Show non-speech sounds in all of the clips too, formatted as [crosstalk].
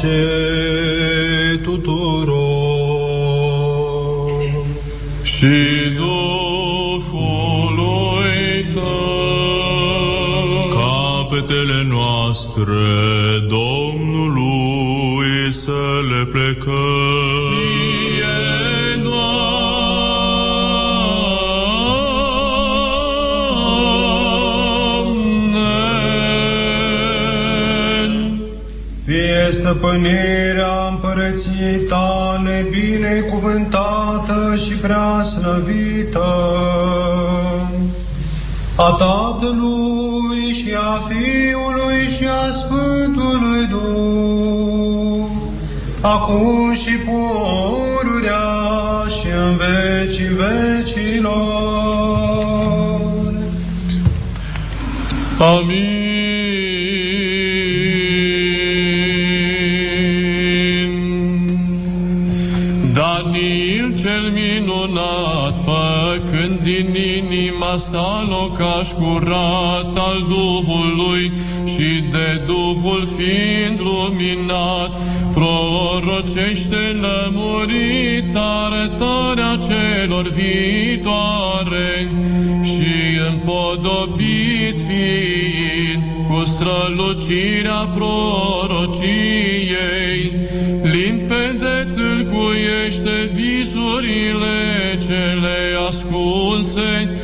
Pace tuturor și Duhului Tău. Capetele noastre stăpânirea împărăției tale binecuvântată și prea slăvită a Tatălui și a Fiului și a Sfântului Duh, acum și pururea și în vecii vecilor. Amin. Sa locaș curat al Duhului și de Duhul fiind luminat, prorocește lămurit arătarea celor viitoare și împodobit fiind cu strălucirea prorociei, limpede tâlcuiește visurile cele ascunse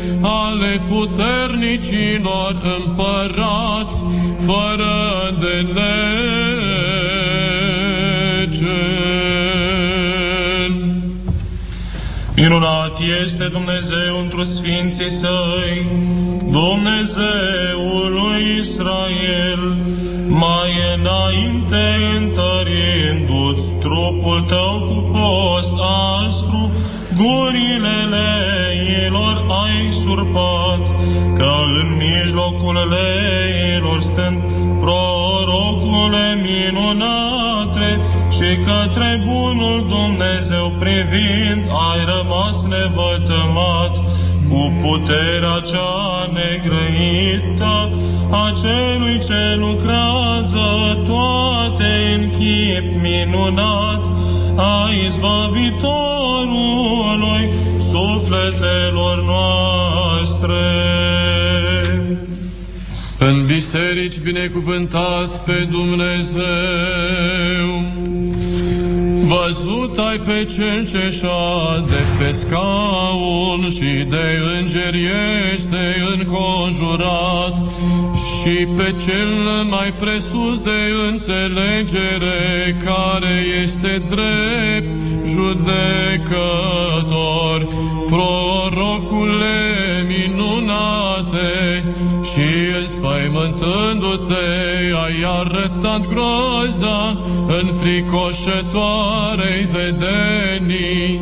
ale puternicilor împărați fără de lege. Minunat este Dumnezeu într Sfinții Săi, Dumnezeul lui Israel, mai înainte întărindu-ți trupul tău cu post aspru, gurile leilor ai surpat, ca în mijlocul leilor stând prorocule minunate și către bunul Dumnezeu privind ai rămas nevătămat. Cu puterea cea negrăită a celui ce lucrează toate în chip minunat a izbăvitorului sufletelor noastre. În biserici binecuvântați pe Dumnezeu, văzut ai pe cel ce șade pe scaun și de îngeri este înconjurat. Și pe cel mai presus de înțelegere care este drept judecător, prorocule minunate și înspăimântându-te ai arătat groaza înfricoșătoarei vedenii,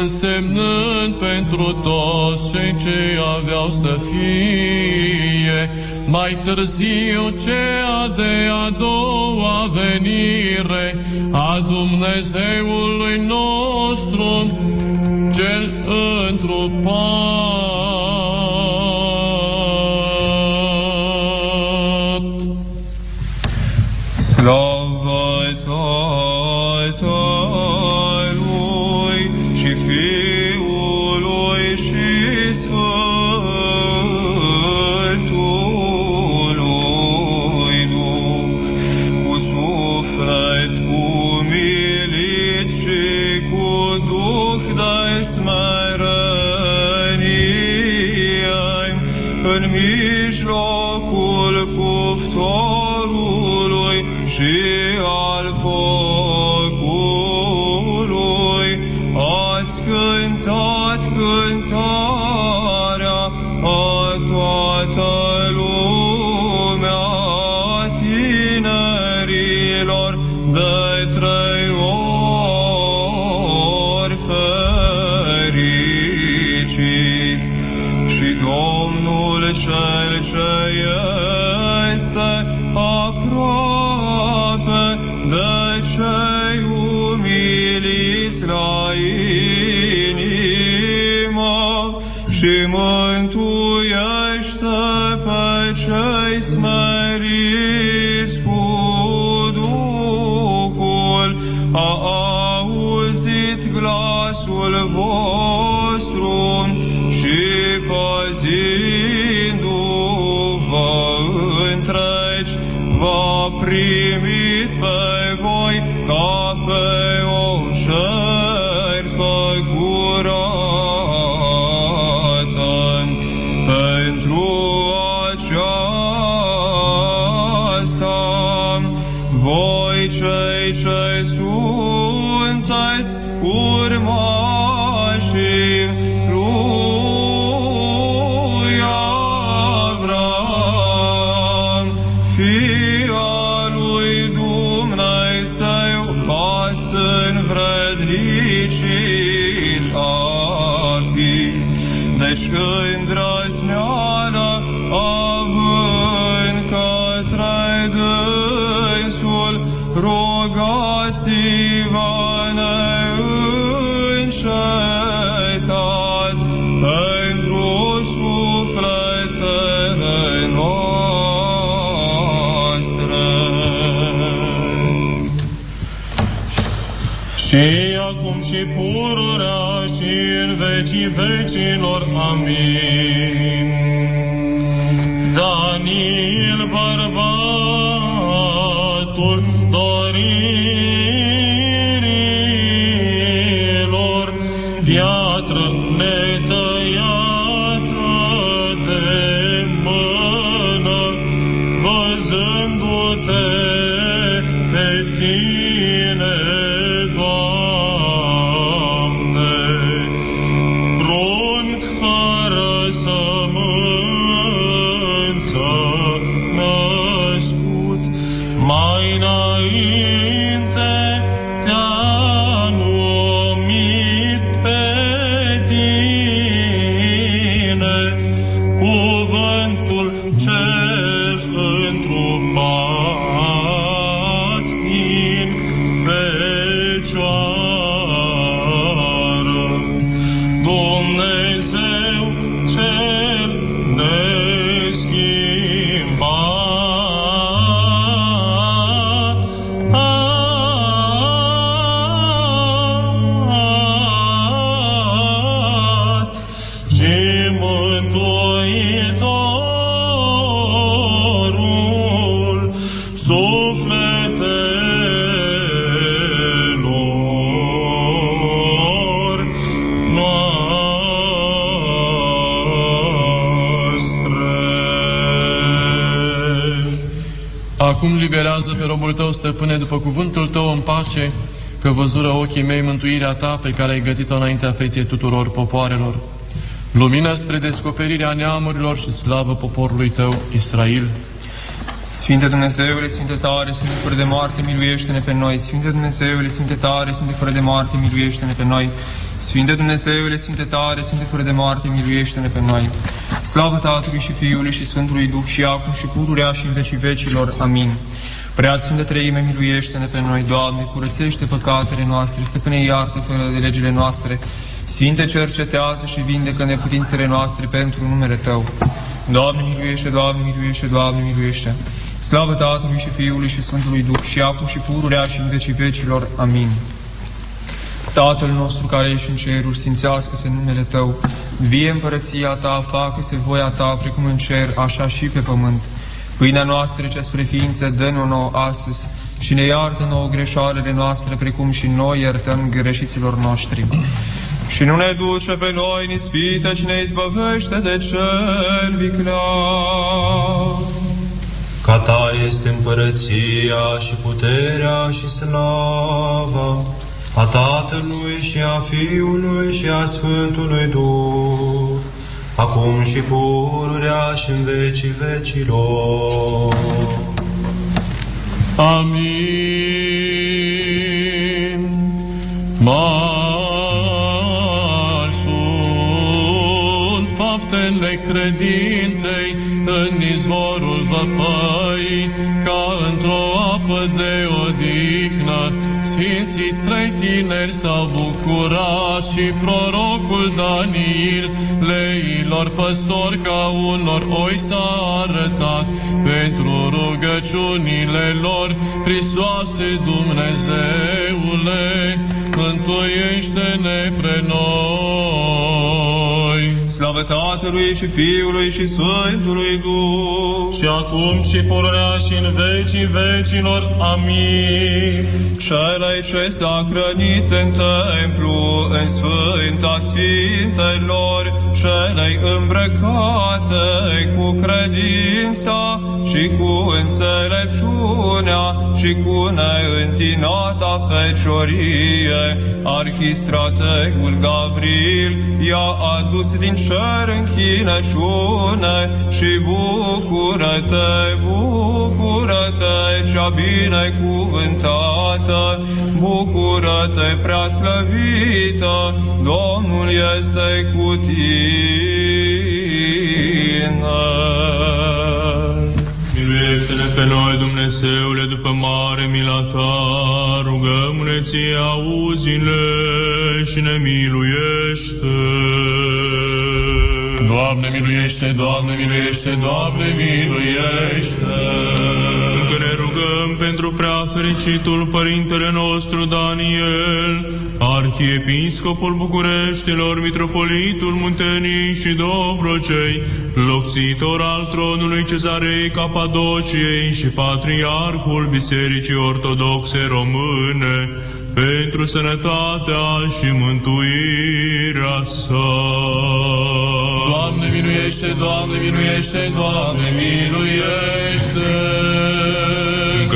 însemnând pentru toți cei ce aveau să fie mai târziu ceea de a doua venire a Dumnezeului nostru, cel întrupat. În mijlocul cuptorului și al focului, ați cântat vecii vecilor. Amin. Daniel, bărbatul doririlor, Acum liberează pe robul tău, stăpâne, după cuvântul tău în pace, că văzură ochii mei mântuirea ta pe care ai gătit-o înaintea feței tuturor popoarelor. Lumină spre descoperirea neamurilor și slavă poporului tău, Israel. Sfinte Dumnezeule, Sfinte tare, Sfinte fără de moarte, miluiește-ne pe noi. Sfinte Dumnezeule, Sfinte tare, Sfinte fără de moarte, miluiește-ne pe noi. Sfinte Dumnezeule, Sfinte tare, Sfinte fără de moarte, miluiește-ne pe noi. Slavă Tatălui și Fiului și Sfântului Duh și acum și pururea și în vecii vecilor. Amin. Prea Sfântă Treime, miluiește-ne pe noi, Doamne, curățește păcatele noastre, stăpâne iartă fără de legile noastre. Sfinte, cercetează și vindecă neputințele noastre pentru numele Tău. Doamne, miluiește, Doamne, miluiește, Doamne, miluiește. Slavă Tatălui și Fiului și Sfântului Duh și acum și pururea și în vecii vecilor. Amin. Tatăl nostru care ești în ceruri, sfințească-se numele Tău, vie împărăția Ta, facă-se voia Ta, precum în cer, așa și pe pământ. Pâinea noastră ce spre ființă, dă-ne nouă astăzi și ne iartă nouă greșalele noastre, precum și noi iertăm greșiților noștri. Și nu ne duce pe noi în ispită, ci ne izbăvește de cel viclean. Ca ta este împărăția și puterea și slava a Tatălui și a Fiului și a Sfântului Duh, acum și pururea și în vecii vecilor. Amin. Mari sunt faptele credinței, în izvorul văpăii, ca într-o apă de odihnă. Sfinții trei tineri s-au bucurat și prorocul Daniel, leilor păstori ca unor oi s-a arătat. Pentru rugăciunile lor, Hristoase Dumnezeule, mântuiește-ne pre noi. Slavă Tatălui și Fiului și Sfântului Duh. Și acum și pururea și în vecii vecilor. Amin. Celei ce s-a hrănit în templu, în Sfânta Sfintelor, celei îmbrăcate cu credința și cu înțelepciunea și cu neîntinata feciorie, arhistrategul Gabriel i-a adus din cer închinăciune și bucură-te, bucură-te, cea binecuvântată, bucură-te, prea slăvită, Domnul este cu tine. Miluiește-ne pe noi, Dumnezeule, după mare mila ta, rugăm-ne ție, auzi-ne și ne miluiește. Doamne miluiește, Doamne miluiește, Doamne miluiește. Încă ne rugăm pentru prea fericitul Părintele nostru Daniel, Arhiepiscopul Bucureștilor, Mitropolitul Munteniei și Dobrogei, locțitor al tronului Cezarei Capadociei și Patriarhul Bisericii Ortodoxe Române, pentru sănătatea și mântuirea sa. Doamne miluiește, Doamne miluiește, Doamne miluiește.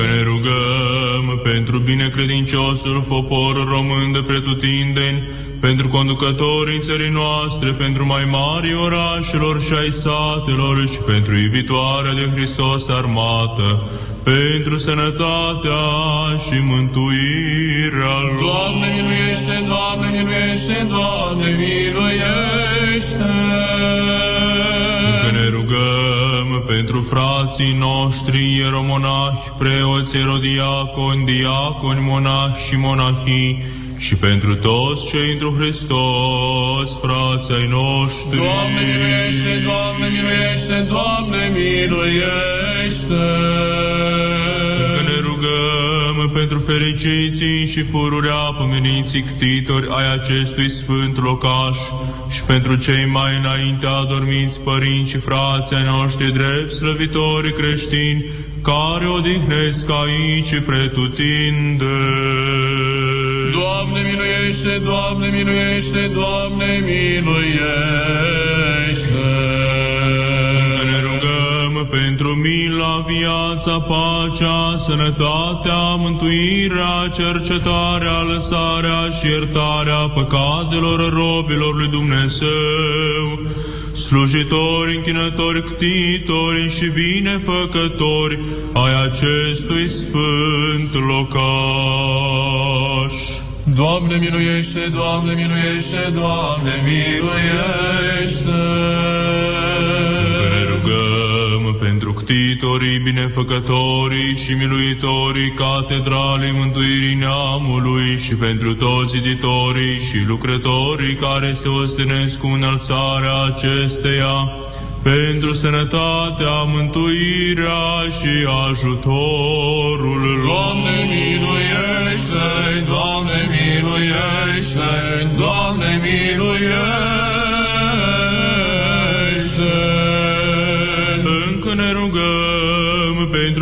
Încă ne rugăm pentru binecredinciosul popor român de pretutindeni, pentru conducătorii țării noastre, pentru mai mari orașelor și ai satelor și pentru iubitoarea de Hristos armată, pentru sănătatea și mântuirea lor. Doamne miluiește, Doamne miluiește, Doamne miluiește. Că ne rugăm pentru frații noștri ieromonahi, preoți, erodiaconi, diaconi, monahi și monahii, și pentru toți cei într Hristos, frații ai noștri. Doamne miluiește, Doamne miluiește, Doamne miluiește. Că ne rugăm pentru fericiții și pururea pomeniții ctitori ai acestui sfânt locaș și pentru cei mai înainte adormiți părinți și frații ai noștri drept slăvitori creștini care odihnesc aici pretutinde. Doamne miluiește, Doamne miluiește, Doamne miluiește. Că ne rugăm pentru mila, viața, pacea, sănătatea, mântuirea, cercetarea, lăsarea și iertarea păcatelor robilor lui Dumnezeu, slujitori, închinători, ctitori și binefăcători ai acestui sfânt locaș. Doamne miluiește, Doamne miluiește, Doamne miluiește. Că ne rugăm pentru ctitorii, binefăcătorii și miluitorii catedralei mântuirii neamului și pentru toți ziditorii și lucrătorii care se ostenesc cu înălțarea acesteia, pentru sănătatea, mântuirea și ajutorul lor. Doamne miluiește, Doamne miluiește, Doamne miluiește.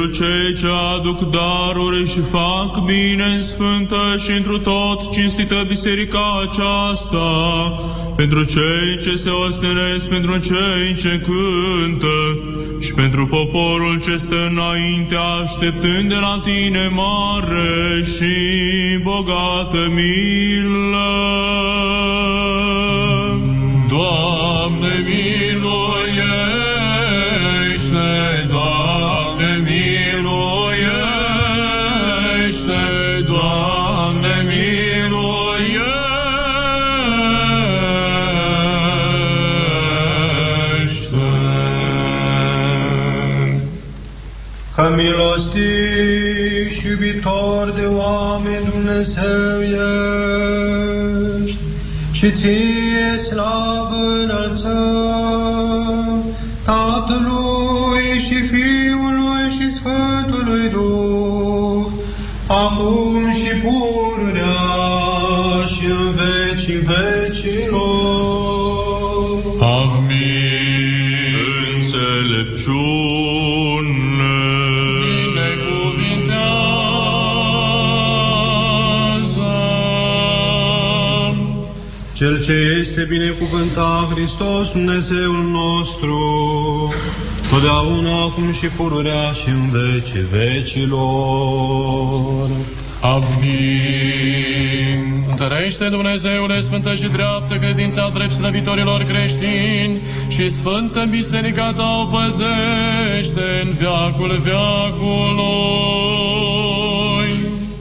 Pentru cei ce aduc daruri și fac bine în sfântă și întru tot cinstită biserica aceasta, pentru cei ce se ostenesc, pentru cei ce cântă și pentru poporul ce stă înainte așteptând de la tine mare și bogată milă. Milostiv și iubitor de oameni Dumnezeu ești, și ție slavă Cel ce este binecuvântat Hristos Dumnezeul nostru, totdeauna acum și pururea și în vecii vecilor. Amin. Întărește Dumnezeule Sfântă și dreaptă credința drept slăvitorilor creștini și Sfântă Biserica ta o păzește în veacul veacului.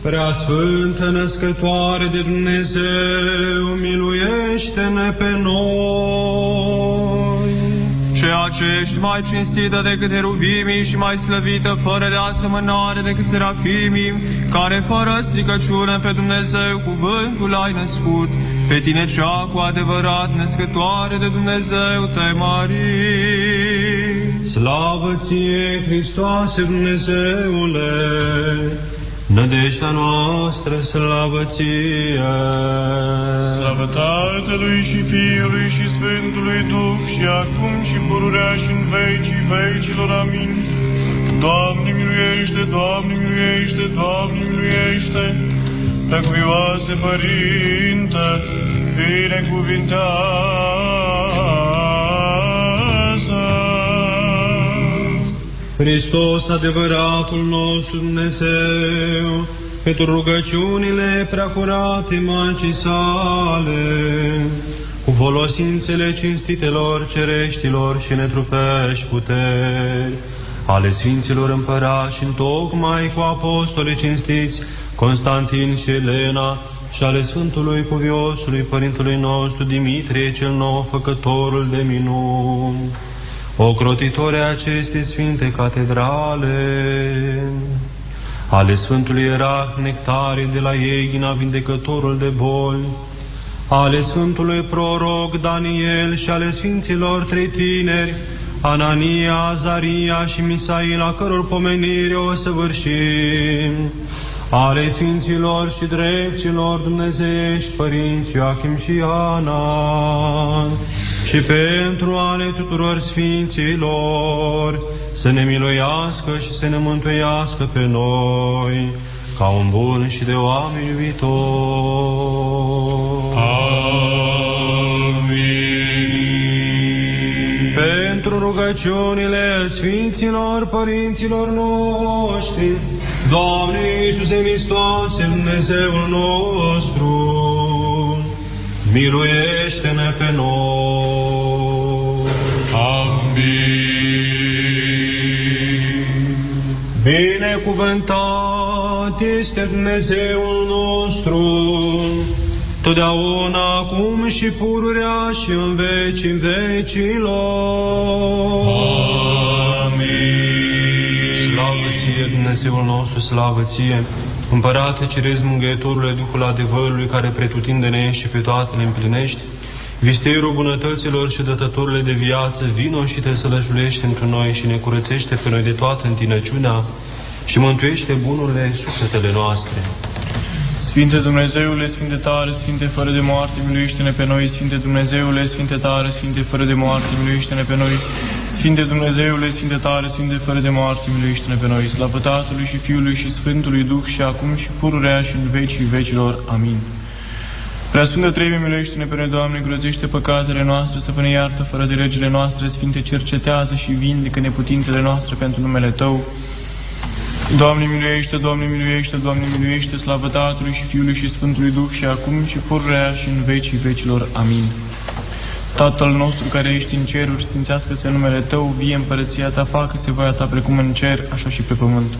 Prea Sfântă Născătoare de Dumnezeu, miluiește-ne pe noi. Ceea ce ești mai cinstită decât eruvimii și mai slăvită fără de asemănare decât serafimii, care fără stricăciune pe Dumnezeu cuvântul ai născut, pe tine cea cu adevărat născătoare de Dumnezeu te mari. Slavă ție, Hristoase Dumnezeule, nădejdea noastră, slavă ție. Slavă Tatălui și Fiului și Sfântului Duh și acum și pururea și în vecii vecilor. Amin. Doamne miluiește, Doamne miluiește, Doamne miluiește. Preacuvioase Părinte, binecuvintează. Hristos, adevăratul nostru Dumnezeu, pentru rugăciunile preacurate Maicii sale, cu folosințele cinstitelor cereștilor și netrupești puteri, ale Sfinților Împărași, tocmai cu apostolii cinstiți, Constantin și Elena, și ale Sfântului Cuviosului Părintului nostru Dimitrie cel Nou, făcătorul de minuni, ocrotitore acestei sfinte catedrale, ale Sfântului Ierarh Nectarie de la Eighina, vindecătorul de boli, ale Sfântului Proroc Daniel și ale Sfinților trei tineri, Anania, Azaria și Misail, a căror pomenire o săvârșim, ale Sfinților și Dreptilor Dumnezeiești, Părinți Joachim și Ana, și pentru ale tuturor Sfinților, să ne miluiască și să ne mântuiască pe noi, ca un bun și de oameni iubitor. Amin. Pentru rugăciunile Sfinților Părinților noștri, Doamne Iisuse Hristoase, Dumnezeul nostru, miluiește-ne pe noi. Amin. Binecuvântat este Dumnezeul nostru, totdeauna, acum și pururea și în vecii vecilor. Amin. Slavă ție, Dumnezeul nostru, slavă ție, Împărate Cerez, Mângâietorule, Duhul adevărului, care pretutindene ești și pe toate le împlinești, Visteirul bunătăților și dătătorile de viață, vino și te sălășluiește într noi și ne curățește pe noi de toată întinăciunea și mântuiește bunurile sufletele noastre. Sfinte Dumnezeule, Sfinte tare, Sfinte fără de moarte, miluiește-ne pe noi. Sfinte Dumnezeule, Sfinte tare, Sfinte fără de moarte, miluiește-ne pe noi. Sfinte Dumnezeule, Sfinte tare, Sfinte fără de moarte, miluiește-ne pe noi. Slavă Tatălui și Fiului și Sfântului Duh și acum și pururea și în vecii vecilor. Amin. Preasfântă Treime, miluiește-ne pe noi, Doamne, curățește păcatele noastre, să ne iartă fără de legile noastre, Sfinte, cercetează și vindecă neputințele noastre pentru numele Tău. Doamne miluiește, Doamne miluiește, Doamne miluiește, slavă Tatălui și Fiului și Sfântului Duh și acum și pururea și în vecii vecilor. Amin. Tatăl nostru care ești în ceruri, sfințească-se numele Tău, vie împărăția Ta, facă-se voia Ta precum în cer, așa și pe pământ.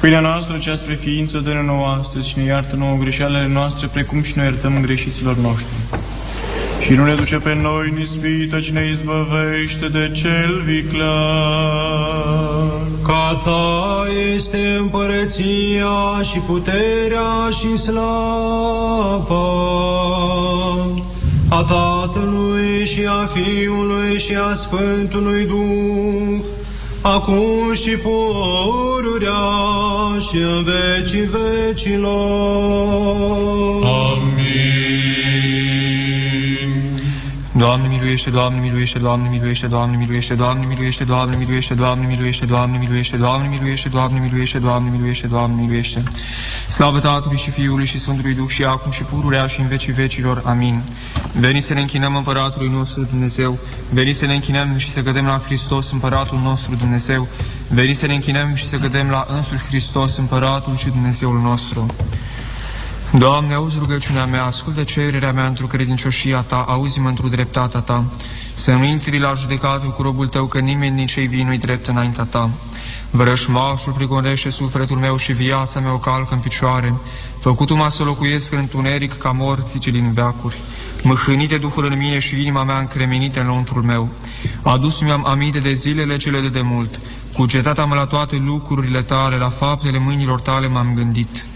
Pâinea noastră, cea spre ființă, dă-ne nouă astăzi și ne iartă nouă greșalele noastre, precum și noi iertăm greșiților noștri. Și nu ne duce pe noi în ispită, ci ne izbăvește de cel viclean. Ca ta este împărăția și puterea și slava a Tatălui și a Fiului și a Sfântului Duh, acum și pururea și în vecii vecilor. Amin. Doamne miluiește, Doamne miluiește, Doamne miluiește, Doamne miluiește, Doamne miluiește, Doamne miluiește, Doamne miluiește, Doamne miluiește, Doamne miluiește, Doamne miluiește, Doamne miluiește, Doamne miluiește. Slavă Tatălui și Fiului și Sfântului Duh și acum și pururea și în vecii vecilor. Amin. Veni să ne închinăm Împăratului nostru Dumnezeu, veni să ne închinăm și să cădem la Hristos Împăratul nostru Dumnezeu, veni să ne închinăm și să cădem la însuși Hristos Împăratul și Dumnezeul nostru. Doamne, auzi rugăciunea mea, ascultă cererea mea într-o credincioșia Ta, auzi-mă într-o dreptatea Ta. Să nu intri la judecată cu robul Tău, că nimeni din cei vii nu-i drept înaintea Ta. Vrășmașul prigonește sufletul meu și viața mea o calcă în picioare. Făcut-mă să locuiesc în întuneric ca morții ce din veacuri. Mâhânite Duhul în mine și inima mea încremenită în lăuntrul meu. Adus mi-am aminte de zilele cele de demult. Cu cetatea mă la toate lucrurile tale, la faptele mâinilor tale m-am gândit.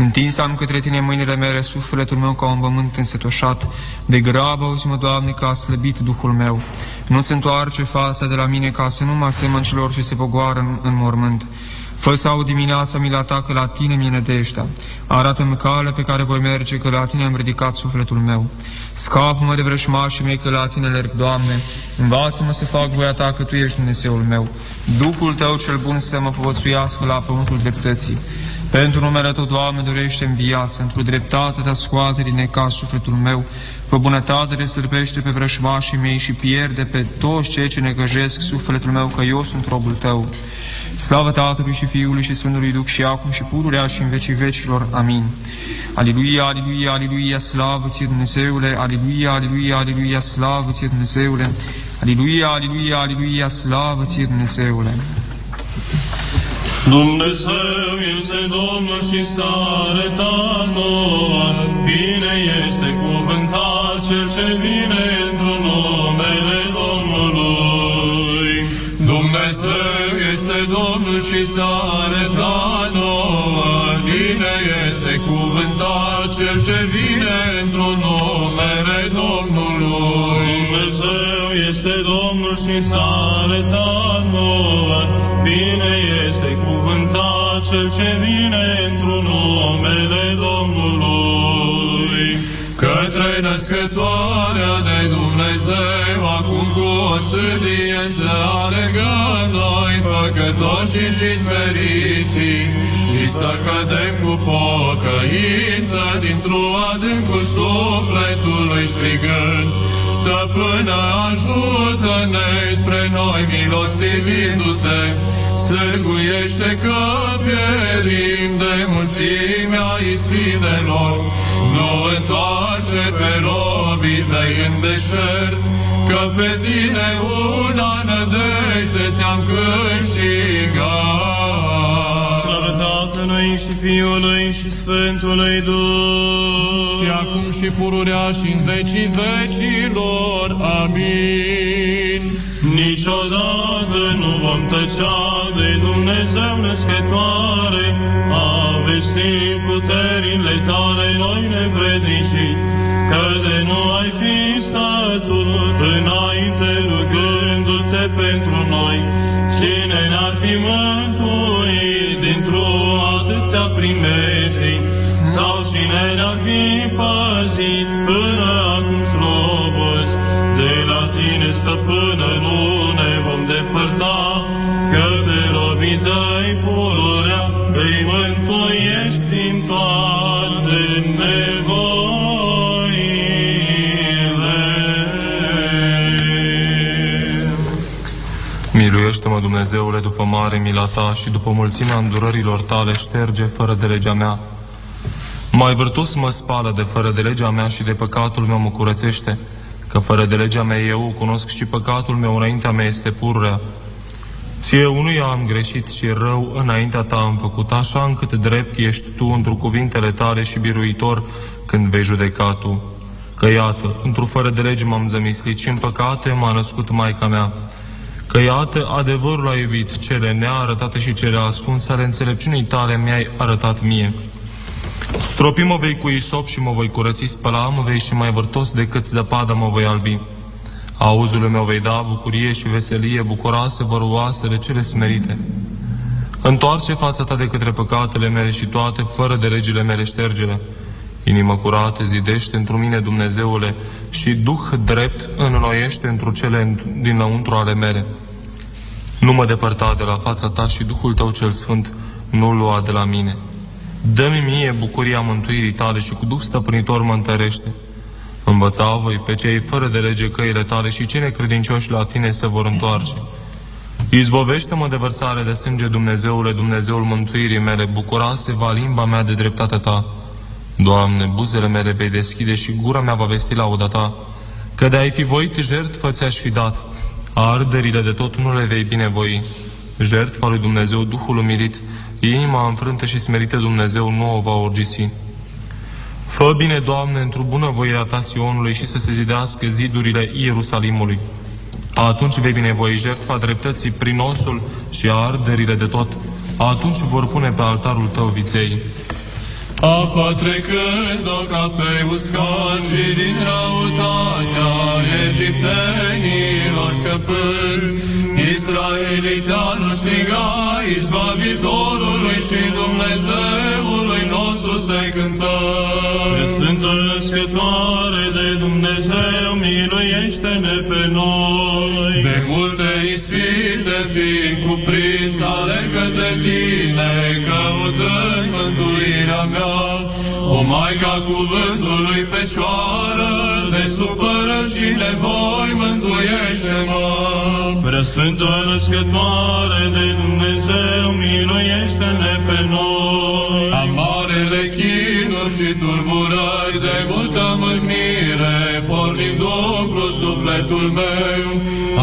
Întins am către tine mâinile mele, sufletul meu ca un pământ însetoșat. De grabă auzi-mă, Doamne, că a slăbit Duhul meu. Nu-ți întoarce fața de la mine ca să nu mă asemăn celor ce se pogoară în, în mormânt. Fă să aud dimineața mila ta că la tine mi nădejdea. Arată-mi calea pe care voi merge, că la tine am ridicat sufletul meu. Scapă-mă de vrășmașii mei, că la tine lerg, Doamne. Învață-mă să fac voia ta, că Tu ești Dumnezeul meu. Duhul Tău cel bun să mă povățuiască la pământul dreptății. Pentru numele Tău, Doamne, dorește în viață, într-o dreptate de scoate din necaz sufletul meu, fă bunătate de sârpește pe vrășmașii mei și pierde pe toți cei ce negăjesc sufletul meu, că eu sunt robul Tău. Slavă Tatălui și Fiului și Sfântului Duh și acum și pururea și în vecii vecilor. Amin. Aleluia, aleluia, aleluia, slavă ție Dumnezeule, aleluia, aleluia, aleluia, slavă ție Dumnezeule, aleluia, aleluia, aleluia, slavă ție Dumnezeule. Dumnezeu este Domnul și s-a arătat nouă. Bine este cuvântat cel ce vine într numele Domnului. Dumnezeu este Domnul și s-a arătat nouă. Bine este cuvântat cel ce vine într numele Domnului. Dumnezeu este Domnul și s-a arătat nouă. Bine este cuvântat cel ce vine într-un numele Domnului. Către născătoarea de Dumnezeu, acum cu o sâdie să alegăm noi păcătoși și smeriții și să cădem cu pocăință dintr-o adâncul sufletului strigând. Stăpână, ajută-ne spre noi, milostivindu-te, Stăguiește că pierim de mulțimea ispidelor, nu întoarce pe robii tăi în deșert, că pe tine una nădejde te-am câștigat. Slavă Tatălui și Fiului și Sfântului Duh. și acum și pururea și în vecii vecilor. Amin. Niciodată nu vom tăcea de Dumnezeu născătoare, a vesti puterile tale noi nevrednici, că de nu ai fi statul înainte rugându-te pentru noi, cine n-ar fi mântuit dintr-o atâtea primești, sau cine n-ar fi păzit până acum slobos, de la tine, stăpână, nu ne vom depărta, că pe robii tăi pururea îi mântuiești din toate Miluiește-mă, Dumnezeule, după mare mila ta și după mulțimea îndurărilor tale, șterge fără de legea mea. Mai vârtus mă spală de fără de legea mea și de păcatul meu mă curățește, că fără de legea mea eu cunosc și păcatul meu înaintea mea este pururea. Ție unuia am greșit și rău înaintea ta am făcut, așa încât drept ești tu într cuvintele tale și biruitor când vei judeca tu. Că iată, într-o fără de lege m-am zămislit și în păcate m-a născut Maica mea. Că iată adevărul a iubit cele nearătate și cele ascunse ale înțelepciunii tale mi-ai arătat mie. Stropi mă vei cu isop și mă voi curăți, spăla mă vei și mai vârtos decât zăpada mă voi albi. Auzul meu vei da bucurie și veselie, bucuroase văruoasele cele smerite. Întoarce fața ta de către păcatele mele și toate, fără de legile mele ștergele. Inimă curată zidește într mine, Dumnezeule, și Duh drept înnoiește într cele dinăuntru ale mele. Nu mă depărta de la fața ta și Duhul tău cel Sfânt nu lua de la mine. Dă-mi mie bucuria mântuirii tale și cu Duh stăpânitor mă întărește. Învăța voi pe cei fără de lege căile tale și cine credincioși la tine se vor întoarce. Izbovește-mă de vărsare de sânge, Dumnezeule, Dumnezeul mântuirii mele, bucurase va limba mea de dreptatea ta. Doamne, buzele mele vei deschide și gura mea va vesti lauda ta, că de-ai fi voit jertfă ți-aș fi dat, arderile de tot nu le vei binevoi. Jertfa lui Dumnezeu, Duhul umilit, inima înfrântă și smerită Dumnezeu nu o va orgisi. Fă bine, Doamne, într-o bună voirea ta Sionului și să se zidească zidurile Ierusalimului. Atunci vei binevoi jertfa dreptății prin osul și arderile de tot. Atunci vor pune pe altarul tău viței. Apa trecând-o ca pe uscat și din răutatea egiptenilor scăpând, Israelitanul striga izbavitorului și Dumnezeului nostru să cântă. Sfântă Născătoare de Dumnezeu, miluiește-ne pe noi. De multe ispite fiind cuprins, alerg către tine, căutând mântuirea mea. O Maica cuvântului Fecioară, de supără și nevoi, mântuiește-mă. Preasfântă Născătoare de Dumnezeu, miluiește-ne pe noi. Amarele chinuri și turburări de multă mâhnire, pornind umplu sufletul meu,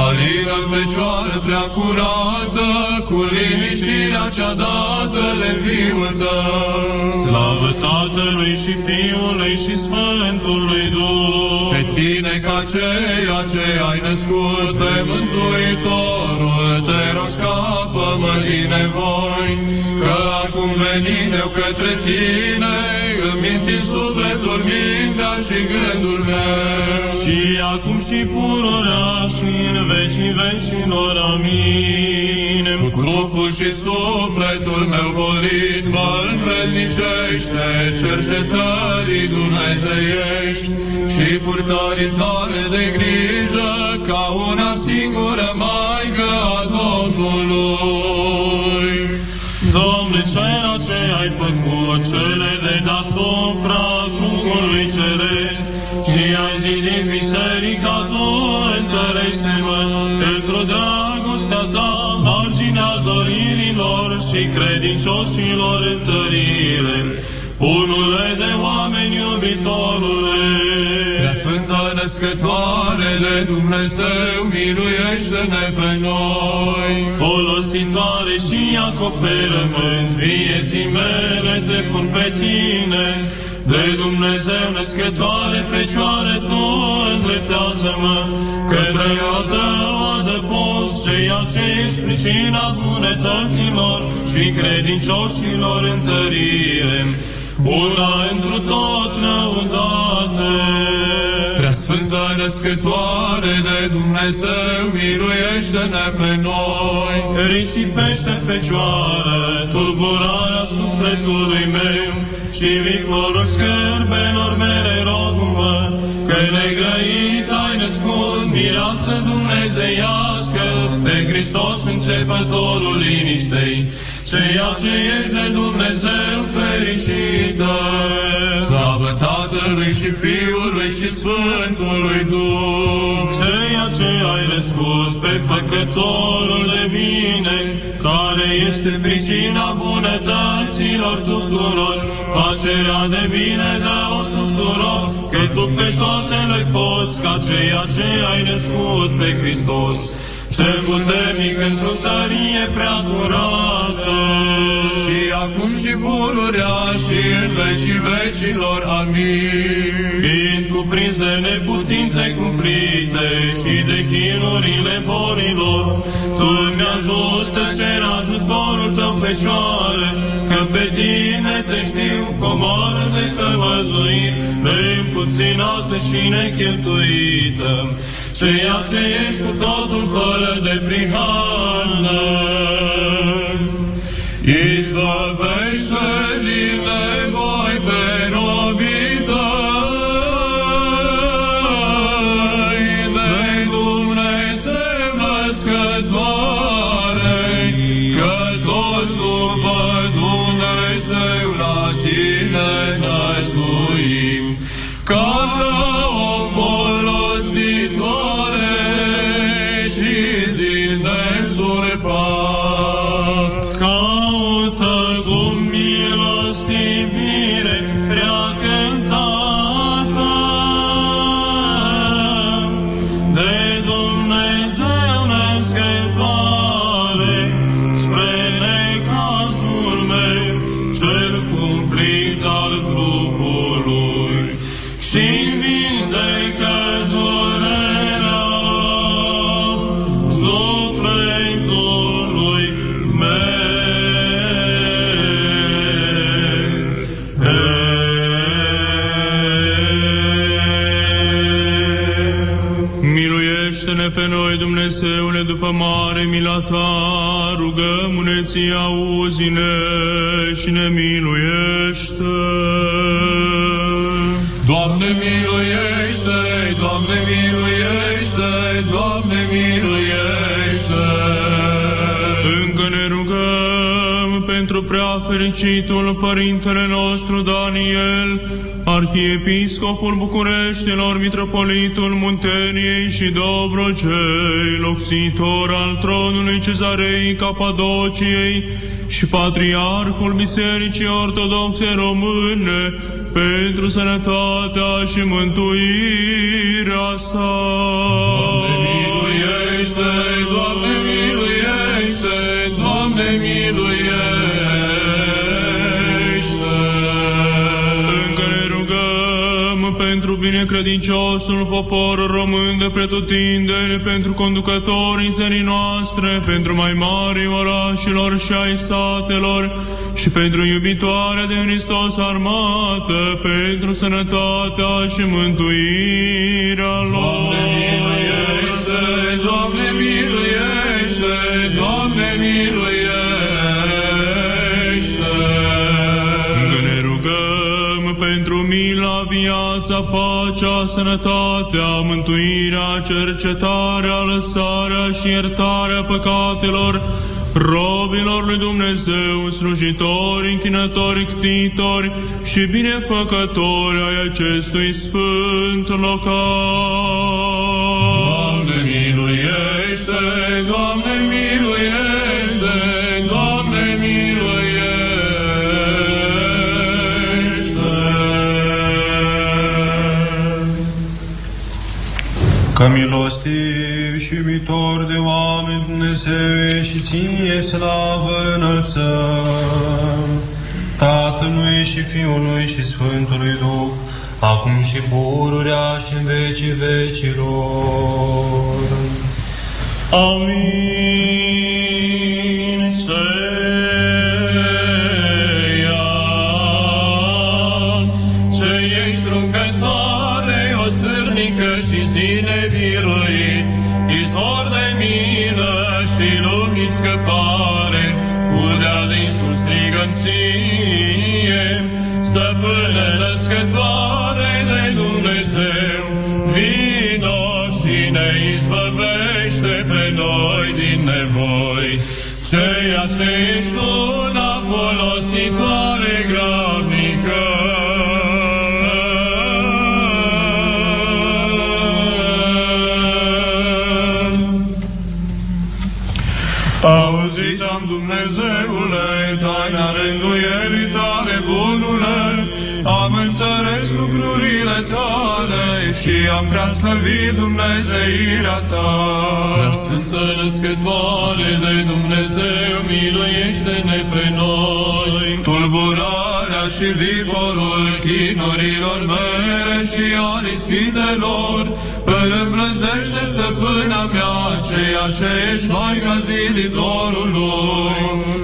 alină Fecioară prea curată, cu liniștirea cea dată de Fiul tău. Slavă Tatălui și Fiului și Sfântului Duh. Pe tine ca ceea ce ai născut pe Mântuitorul, te rog scapă-mă din nevoi, că acum venind eu către tine, îmi întind sufletul, mintea și gândul meu. Și acum și pururea și în vecii vecilor. Amin. Cu trupul și sufletul meu bolit mă învrednicește cercetării dumnezeiești și purtării tale de grijă ca una singură Maică a Domnului. Doamne, ceea ce ai făcut, cele de deasupra trupului ceresc, și ai zidit biserica tu, întărește-mă pentru dragostea ta, marginea doririlor și credincioșilor întărire. Unule de oameni iubitorule, Sfântă Născătoare de Dumnezeu, miluiește-ne pe noi. folositoare și acoperământ vieții mele te pun pe tine. De Dumnezeu născătoare, Fecioare, Tu îndreptează-mă către o tău adăpost, ceea ce ești pricina bunătăților și credincioșilor întărire. Una întru tot lăudate. Prea Sfântă Născătoare de Dumnezeu, miluiește-ne pe noi. Risipește, Fecioară, tulburarea sufletului meu și viforul scârbelor mele rog-mă, că negrăit ai născut mireasă dumnezeiască, pe Hristos începătorul liniștei, ceea ce ești de Dumnezeu fericită. Slavă Tatălui și Fiului și Sfântului Duh. Ceea ce ai născut pe făcătorul de bine, care este pricina bunătăților tuturor, facerea de bine dă-o tuturor, că tu pe toate le poți, ca ceea ce ai născut pe Hristos. Cel puternic într-o tărie prea curată. Și acum și pururea și în vecii vecilor. Amin. Fiind cuprins de neputințe cumplite și de chinurile bolilor, Tu mi-ajută cer ajutorul Tău, Fecioare, că pe Tine te știu comoară de tămăduit, neîmpuținată și necheltuită, ceea ce ești cu totul fără de prihană. Izbăvește din nevoi auzi-ne și ne miluiește. Doamne miluiește, Doamne miluiește, Doamne miluiește. Încă ne rugăm pentru prea fericitul Părintele nostru Daniel, Arhiepiscopul Bucureștilor, Mitropolitul Munteniei și Dobrogei, locțitor al tronului Cezarei Capadociei și Patriarhul Bisericii Ortodoxe Române, pentru sănătatea și mântuirea sa. Doamne miluiește, pentru binecredinciosul popor român de pretutindeni, pentru conducătorii țării noastre, pentru mai mari orașilor și ai satelor, și pentru iubitoarea de Hristos armată, pentru sănătatea și mântuirea lor. Doamne miluiește, Doamne miluiește, viața, pacea, sănătatea, mântuirea, cercetarea, lăsarea și iertarea păcatelor, robilor lui Dumnezeu, slujitori, închinători, ctitori și binefăcători ai acestui sfânt local. Doamne miluiește, Doamne miluiește, Că milostiv și iubitor de oameni Dumnezeu și ție slavă înălțăm, Tatălui și Fiului și Sfântului Duh, acum și pururea și în vecii vecilor. Amin. Ceea sus strigăm ție, stăpâne născătoare de Dumnezeu, vino și ne izbăvește pe noi din nevoi, ceea ce ești una folositoare grabnică. Auzit am Dumnezeule, taina rânduierii tale bunule, am înțeles lucrurile tale și am prea slăvit Dumnezeirea ta. Prea Sfântă născătoare de Dumnezeu, miluiește-ne pe noi. și viforul chinurilor mele și al ispitelor, îl îmblânzește stăpâna mea, ceea ce ești mai ca zilitorului.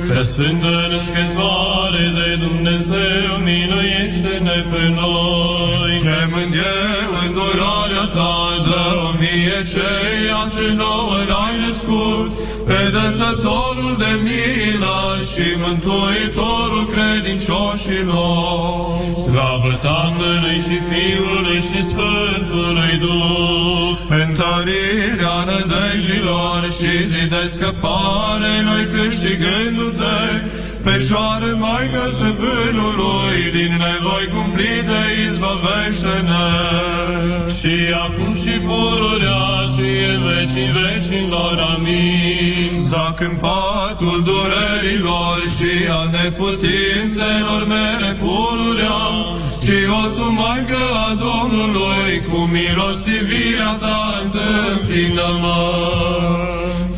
Pe Sfântă Născătoare de Dumnezeu, miluiește-ne pe noi. Chemând eu îndurarea ta, dă o mie ceea ce nouă l-ai născut, pe dătătorul de milă și mântuitorul credincioșilor. Slavă Tatălui și Fiului și Sfântului Duh, întărirea nădejilor și zi de scăpare, noi câștigându-te, Fecioară Maica Stăpânului, din nevoi cumplite, izbăvește-ne. Și acum și pururea și în vecii vecilor, amin. Zac în patul durerilor și al neputințelor mele pururea, și o tu, Maică a Domnului, cu milostivirea ta întâmpină-mă.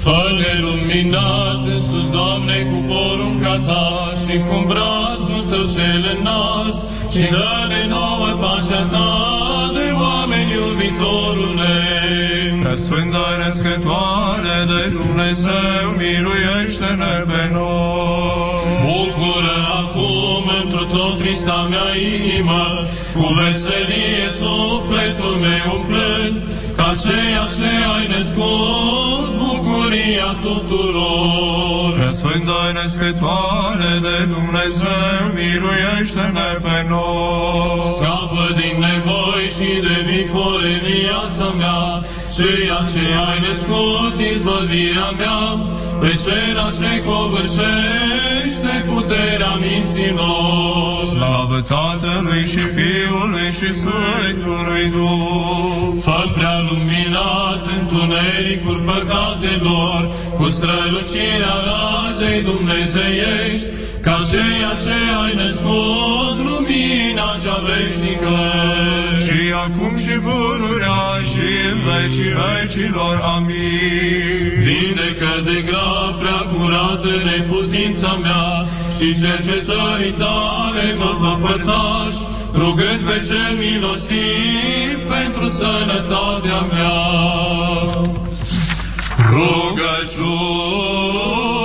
Fă-ne luminați în sus, Doamne, cu porunca ta și cu brațul tău cel înalt și dă-ne nouă pacea ta de oameni iubitorule. Prea Sfântă Născătoare de Dumnezeu, miluiește-ne pe noi. Bucură acum într tot Hrista mea inimă, cu veselie sufletul meu umplând, ca ceea ce ai născut, bucuria tuturor. Prea Sfântă Născătoare de Dumnezeu, miluiește-ne pe noi. Scapă din nevoi și de vifore viața mea, ceea ce ai născut, izbăvirea mea, pe cela ce covârșește puterea minților. Slavă Tatălui și Fiului și Sfântului Duh. Fă prea luminat întunericul păcatelor, cu strălucirea razei dumnezeiești, ca ceea ce ai născut, lumina cea veșnică. Și acum și pururea și în vecii vecilor. Amin. Vindecă de grab prea curată neputința mea și cercetării tale mă fă părtaș, rugând pe cel milostiv pentru sănătatea mea. Rugăciunea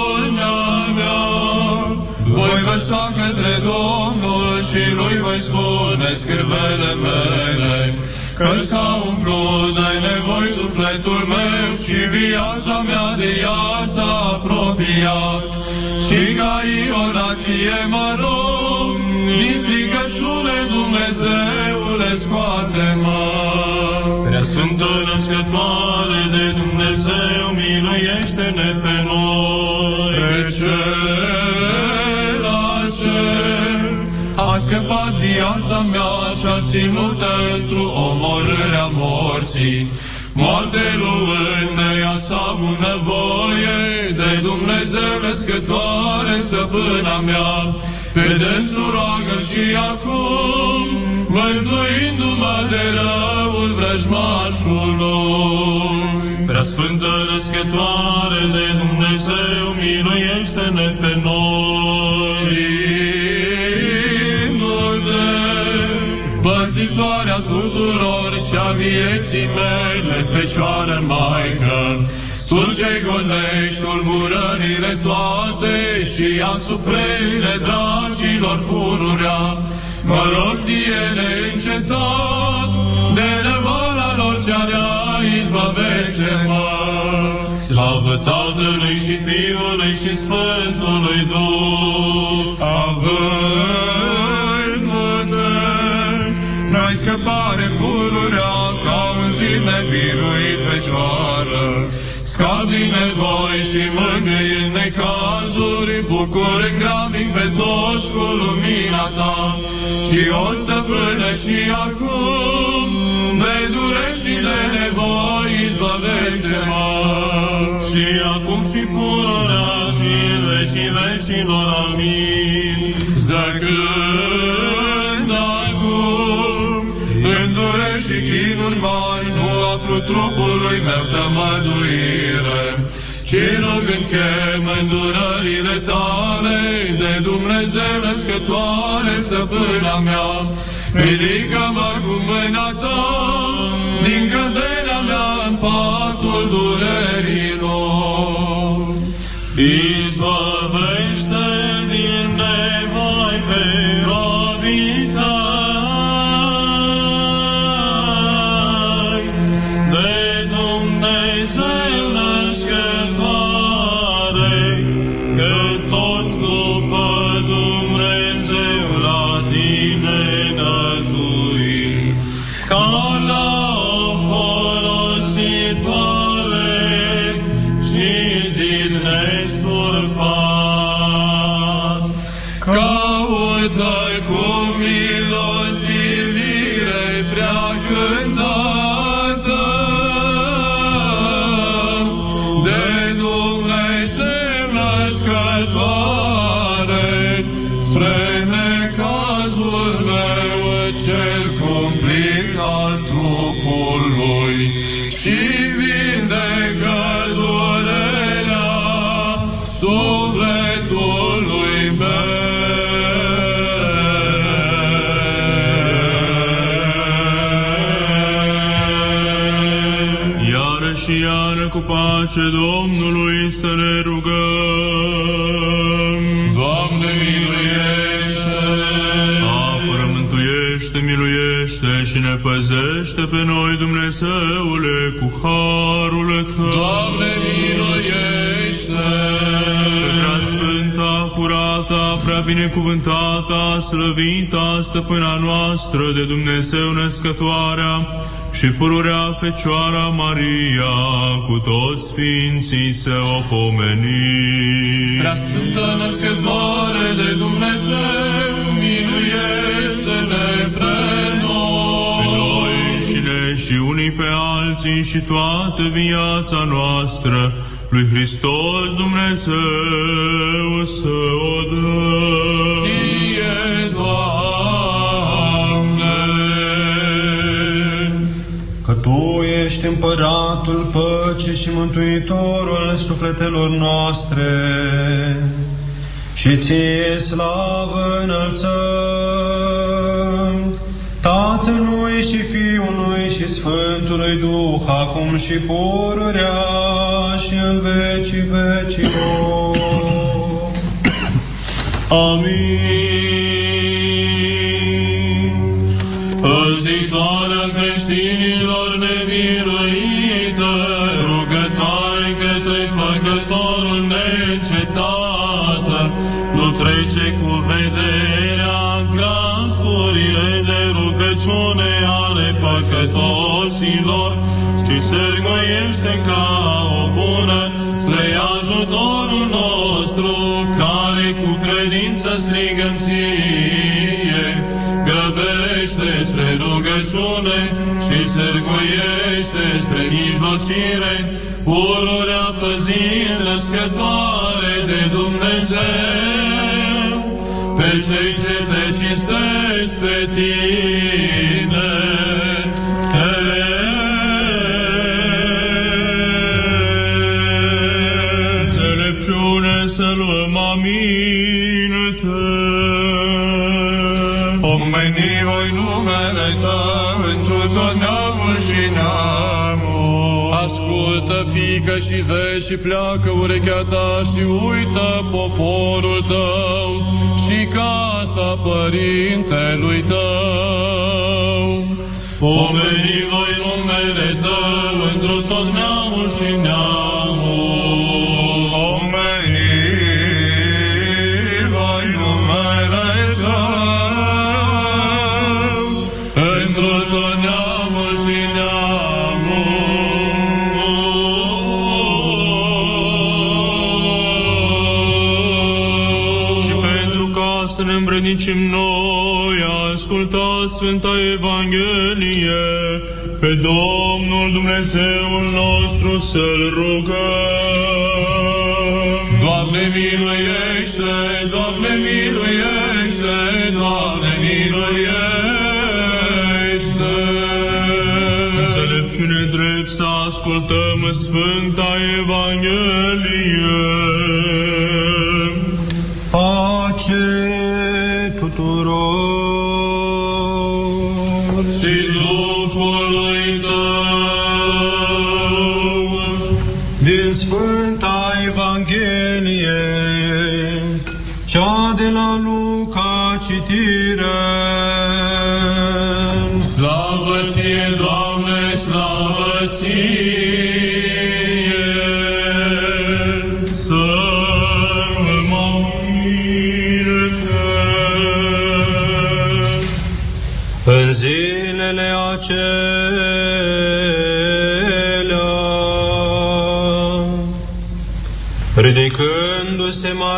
mea voi vărsa către Domnul și lui voi spune scârbele mele, că s-a umplut de nevoi sufletul meu și viața mea de ea s-a apropiat. Și ca Ionație mă rog, din stricăciune Dumnezeule scoate-mă. Prea Sfântă Născătoare de Dumnezeu, miluiește-ne pe noi. Pe cela ce a scăpat viața mea și-a ținut într-o omorârea morții. Moarte luând de ea sa bunăvoie, de Dumnezeu născătoare stăpâna mea, pe dânsul roagă și acum, mântuindu-mă de răul vrăjmașului. Prea Sfântă Născătoare de Dumnezeu, miluiește-ne pe noi. Știindu-te, păsitoarea tuturor și a vieții mele, Fecioară Maică, tu ce gonești tulburările toate și asuprările dragilor pururea, mă rog ție neîncetat, de răvoala lor cea rea, izbăvește-mă. Slavă Tatălui și Fiului și Sfântului Duh, avându-te, n-ai scăpare pururea, ca un zid nebiruit fecioară, Scap din nevoi și mângâi în necazuri, bucur în gramic pe toți cu lumina ta. Și o stăpână și acum, de durești și de nevoi, izbăvește-mă. Și acum și pururea și în vecii vecilor, amin. Zăcând trupului meu tămăduire, și rog în chem îndurările tale, de Dumnezeu născătoare, stăpâna mea, ridică-mă cu mâna ta, din căderea mea în patul durerilor. Izbăvește pace Domnului să ne rugăm. Doamne, miluiește! Apără, mântuiește, miluiește și ne păzește pe noi, Dumnezeule, cu harul Tău. Doamne, miluiește! Prea sfânta, curata, prea binecuvântata, slăvita, stăpâna noastră de Dumnezeu născătoarea, și pururea Fecioara Maria, cu toți sfinții se opomeni. Prea Sfântă Născătoare de Dumnezeu, miluiește-ne pre Pe noi. noi înșine și unii pe alții și toată viața noastră, lui Hristos Dumnezeu să o dăm. Ție, Doamne, ești împăratul păcii și mântuitorul sufletelor noastre și Ție slavă înălțăm Tatălui și Fiului și Sfântului Duh, acum și pururea și în vecii vecilor. [coughs] Amin. Păcătoșilor, ci sârguiește ca o bună spre ajutorul nostru, care cu credință strigă ție, grăbește spre rugăciune și sârguiește spre mijlocire, pururea păzind răscătoare de Dumnezeu, pe cei ce te cinstesc pe tine. Fică și vezi și pleacă urechea ta și uită poporul tău și casa părintelui tău. Pomeni voi numele Tău întru tot neamul și neamul. Sfânta Evanghelie, pe Domnul Dumnezeul nostru să-L rugăm. Doamne miluiește, Doamne miluiește, Doamne miluiește. înțelepciune drept să ascultăm Sfânta Evanghelie.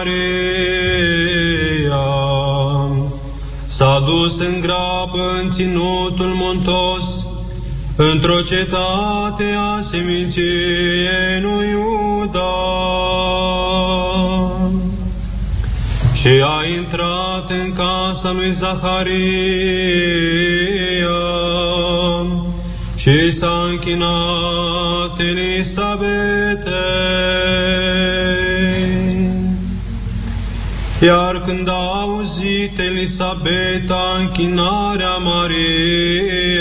Maria, s-a dus în grabă în ținutul muntos, într-o cetate a seminției lui Iuda. Și a intrat în casa lui Zaharia și s-a închinat Elisabetei. Iar când a auzit Elisabeta închinarea Mariei,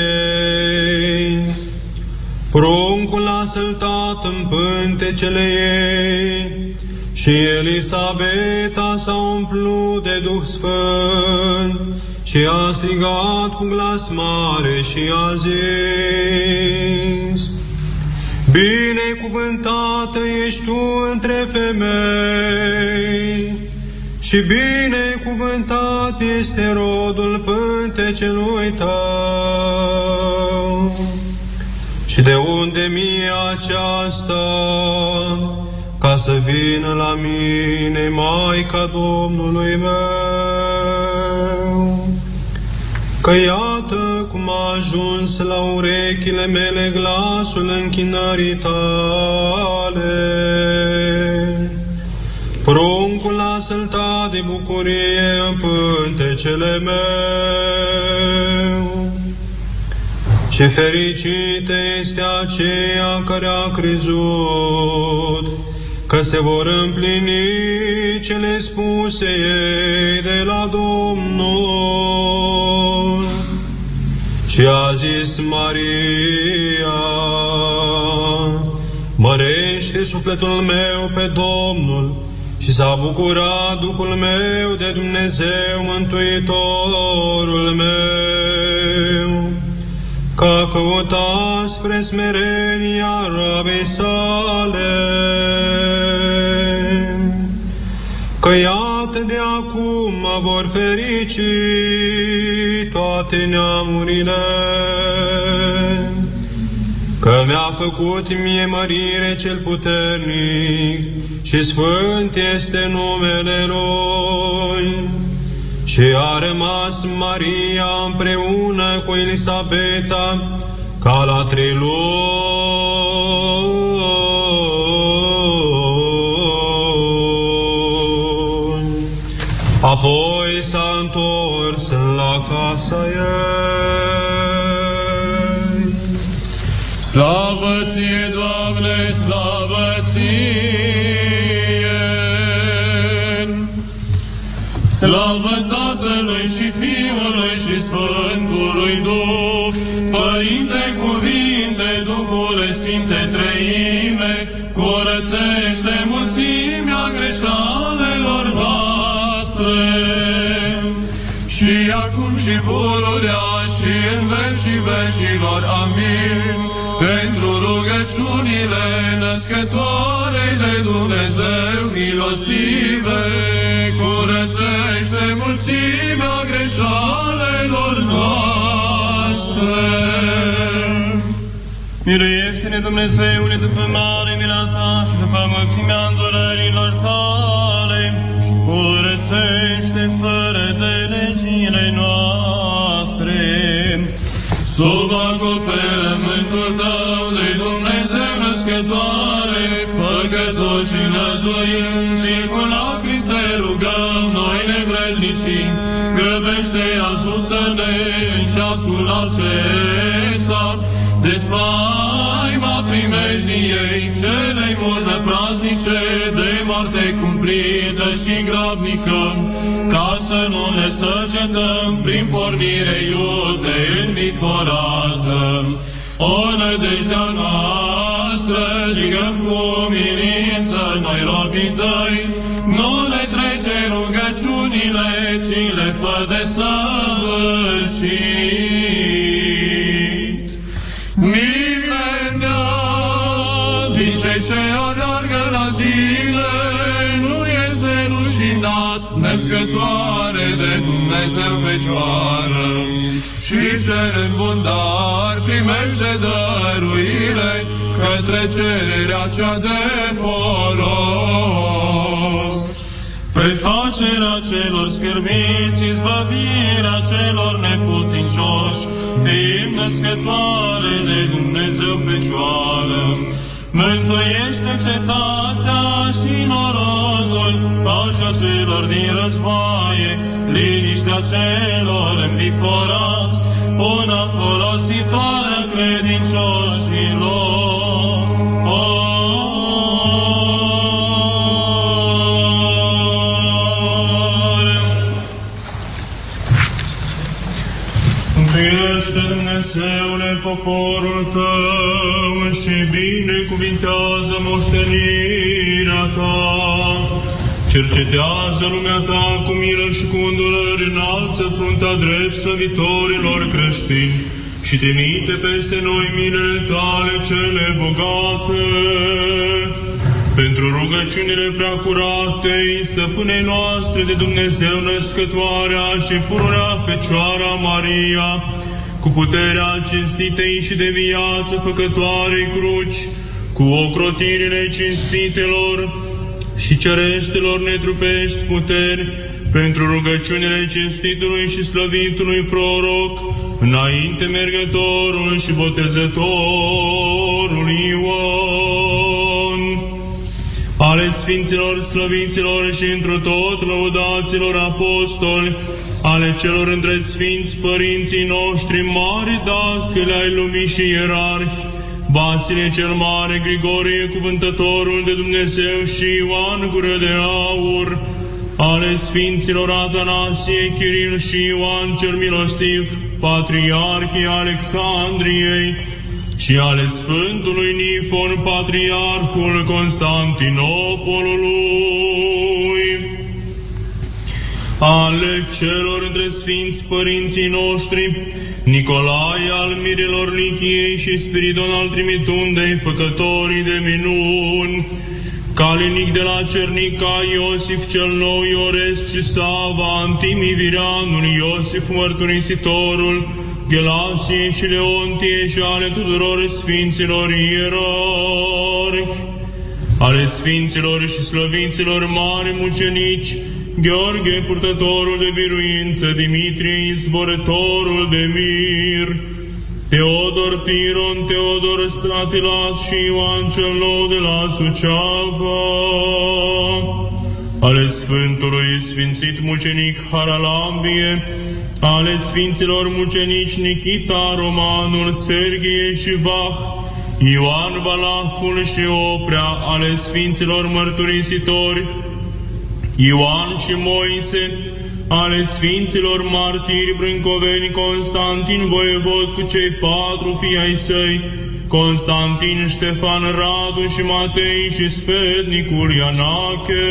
pruncul a săltat în pântecele ei și Elisabeta s-a umplut de Duh Sfânt și a strigat cu glas mare și a zis, Binecuvântată ești tu între femei și binecuvântat este rodul pântecelui tău. Și de unde mie aceasta, ca să vină la mine Maica Domnului meu? Că iată cum a ajuns la urechile mele glasul închinării tale. De bucurie în pântecele meu. Ce fericită este aceea care a crezut că se vor împlini cele spuse ei de la Domnul. Și a zis Maria, mărește sufletul meu pe Domnul și s-a bucurat Duhul meu de Dumnezeu Mântuitorul meu că a căutat spre smerenia rabei sale. Că iată de acum mă vor ferici toate neamurile, că mi-a făcut mie mărire cel puternic și sfânt este numele Lui. Și a rămas Maria împreună cu Elisabeta ca la trei luni. Apoi s-a întors la casa ei. Slavă ție, Doamne, slavă ție! Slavă Tatălui și Fiului și Sfântului Duh, Părinte, cuvinte, Duhule Sfinte Treime, curățește mulțimea greșalelor noastre. Și acum și pururea și în vecii vecilor, amin. Pentru rugăciunile născătoarei de Dumnezeu milostive, curățește mulțimea greșalelor noastre. Miluiește-ne, Dumnezeule, după mare mila ta și după mulțimea îndurărilor tale și curățește fără de legile noastre. Sub acoperământul tău de Dumnezeu născătoare, păcătoși și năzuim și cu lacrimi te rugăm noi nevrednicii, grăbește, ajută-ne în ceasul acesta, de spaima primejdiei celei multe praznice, de moarte cumplită și grabnică, ca să nu ne săgetăm prin pornire iute înviforată. O nădejdea noastră, strigăm cu mirință noi robii tăi, nu ne trece rugăciunile, ci le fă de săvârșit. Nimeni din cei ce aleargă la tine nu este rușinat, născătoare de Dumnezeu Fecioară. Și cere în bundar primește dăruire către cererea cea de folos. Prefacerea celor scârbiți, izbăvirea celor neputincioși, fiind născătoare de Dumnezeu Fecioară. Mântuiește cetatea și norodul, pacea celor din războaie, liniștea celor înviforați, una folositoare a credincioșilor. Mântuiește, Dumnezeule, poporul tău și binecuvintează moștenirea ta. Cercetează lumea ta cu milă și cu îndurări, înalță fruntea drept slăvitorilor creștini și trimite peste noi minele tale cele bogate. Pentru rugăciunile prea curatei, stăpânei noastre de Dumnezeu născătoarea și pururea Fecioara Maria, cu puterea cinstitei și de viață făcătoarei cruci, cu ocrotirile cinstitelor și cereștelor netrupești puteri, pentru rugăciunile cinstitului și slăvitului proroc, înainte mergătorul și botezătorul Ioan, ale Sfinților, Slăviților și întru tot lăudaților apostoli, ale celor între Sfinți Părinții noștri, mari dascăle ai lumii și ierarhi, Vasile cel Mare, Grigorie, Cuvântătorul de Dumnezeu și Ioan Gură de Aur, ale Sfinților Atanasie, Chiril și Ioan cel Milostiv, Patriarhii Alexandriei, și ale Sfântului Nifon, Patriarhul Constantinopolului, ale celor între Sfinți Părinții noștri, Nicolae al Mirelor Lichiei și Spiridon al Trimitundei, făcătorii de minuni, Calinic de la Cernica, Iosif cel Nou, Iorest și Sava, Antimi Viranul, Iosif Mărturisitorul, Gelasie și Leontie și ale tuturor Sfinților ierarhi, ale Sfinților și Slăvinților mari mucenici, Gheorghe, purtătorul de biruință, Dimitrie, izvorătorul de mir, Teodor Tiron, Teodor Stratilat și Ioan cel Nou de la Suceava, ale Sfântului Sfințit Mucenic Haralambie, ale Sfinților Mucenici Nikita, Romanul, Sergie și Vah, Ioan Valahul și Oprea, ale Sfinților Mărturisitori, Ioan și Moise, ale Sfinților Martiri Brâncoveni, Constantin Voievod cu cei patru fii ai săi, Constantin, Ștefan, Radu și Matei și Sfetnicul Ianache,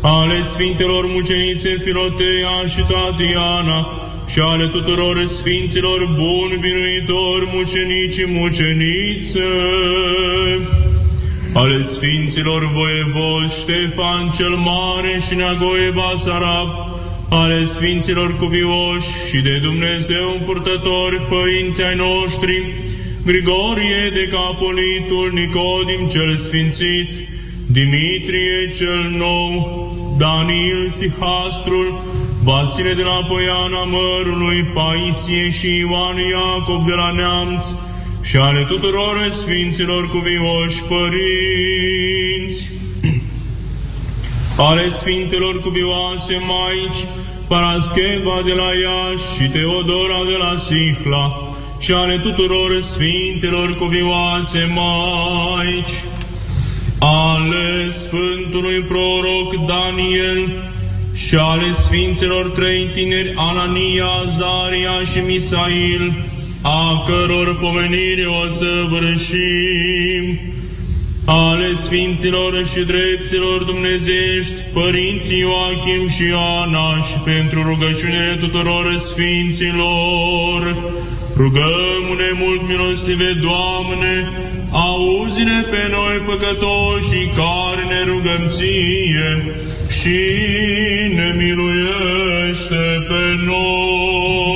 ale Sfintelor Mucenițe Filotea și Tatiana și ale tuturor Sfinților buni vinuitori, mucenici mucenițe, ale Sfinților Voievozi Ștefan cel Mare și Neagoe Basarab, ale Sfinților Cuvioși și de Dumnezeu purtători părinții ai noștri, Grigorie de Capolitul, Nicodim cel Sfințit, Dimitrie cel Nou, Daniel Sihastrul, Vasile de la Poiana Mărului, Paisie și Ioan Iacob de la Neamț, și ale tuturor Sfinților cuvioși părinți, ale Sfintelor cuvioase Maici, Parascheva de la Iași și Teodora de la Sihla, și ale tuturor sfintelor cuvioase Maici, ale Sfântului Proroc Daniel și ale Sfinților trei tineri Anania, Azaria și Misail, a căror pomenire o să vărășim, ale Sfinților și Drepților Dumnezești, Părinții Ioachim și Ana și pentru rugăciunile tuturor Sfinților, rugăm-ne mult milostive, Doamne, auzi-ne pe noi păcătoși care ne rugăm Ție și ne miluiește pe noi.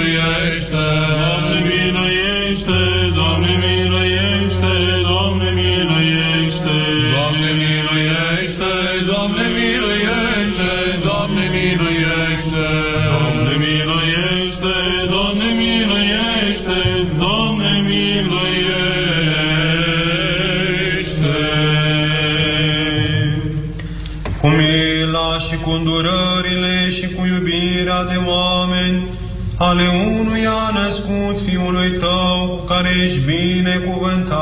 Ale unuia născut Fiului Tău, cu care ești binecuvântat,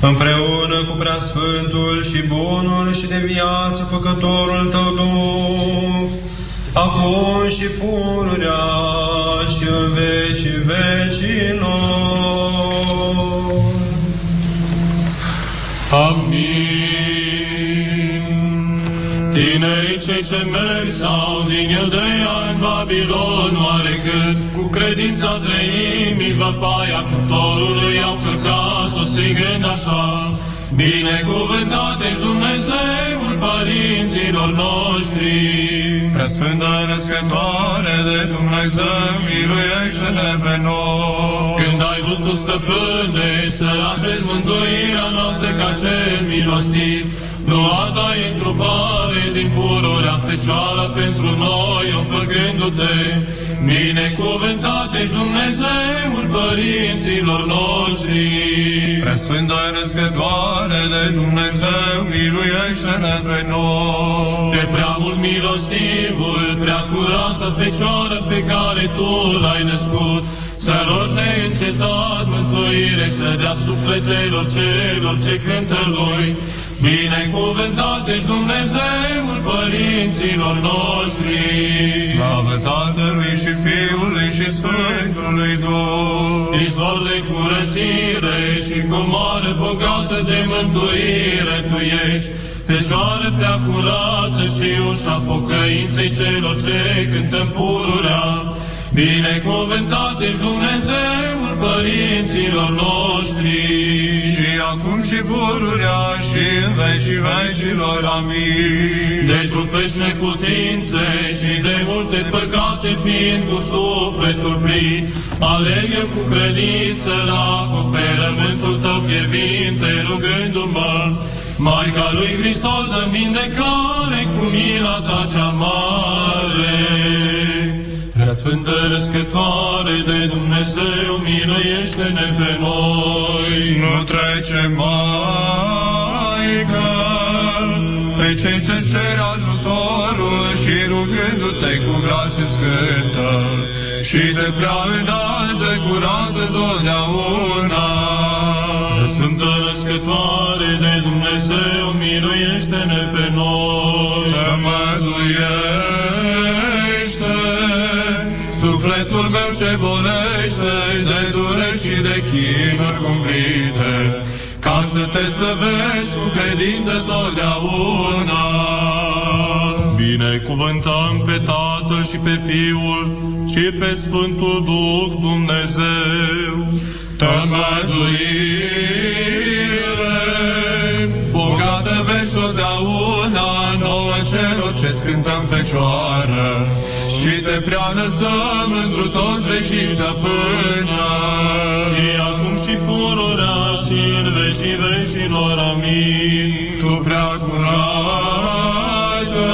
împreună cu preasfântul și bunul și de viață făcătorul Tău Duh, acum și pururea și în vecii vecilor. Amin. Tinerii cei ce merg sau din Iudeea în Babilon, oarecât cu credința treimii văpaia cuptorului au călcat-o strigând așa, Binecuvântat ești Dumnezeul părinților noștri. Preasfântă născătoare de Dumnezeu, miluiește-ne pe noi. Când ai vrut tu, stăpâne, să așezi mântuirea noastră ca cel milostiv, luata întrupare din pururea fecioară pentru noi, înfăcându-te. Binecuvântat ești Dumnezeul părinților noștri. Preasfântă născătoare de Dumnezeu, miluiește-ne pe noi. De prea mult milostivul, prea curată Fecioară pe care Tu l-ai născut, să rogi neîncetat mântuire, să dea sufletelor celor ce cântă Lui. Binecuvântat ești Dumnezeul părinților noștri. Slavă Tatălui și Fiului și Sfântului Duh. Izvor de curățire și comoară bogată de mântuire Tu ești, Fecioară prea curată și ușa pocăinței celor ce cântăm pururea. Binecuvântat ești Dumnezeul părinților noștri. Și acum și pururea și în vecii vecilor. Amin. De trupești neputințe și de multe păcate fiind cu sufletul plin, alergă cu credință la acoperământul tău fierbinte, rugându-mă, Maica lui Hristos dă vindecare cu mila ta cea mare. Preasfântă răscătoare de Dumnezeu, miluiește-ne pe noi. Nu trece, Maică, pe cei ce cer ajutorul și rugându-te cu glas scântă și de prea înalță curată totdeauna. Sfântă răscătoare de Dumnezeu, miluiește-ne pe noi. Să măduiește ce bolește de dure și de chinuri cumplite, ca să te slăvesc cu credință totdeauna. Binecuvântăm pe Tatăl și pe Fiul și pe Sfântul Duh Dumnezeu. Tămăduire, nouă celor ce scântăm fecioară și te prea înălțăm întru toți vecii stăpână. Și acum și pururea și în vecii vecilor. Amin. Tu prea curată,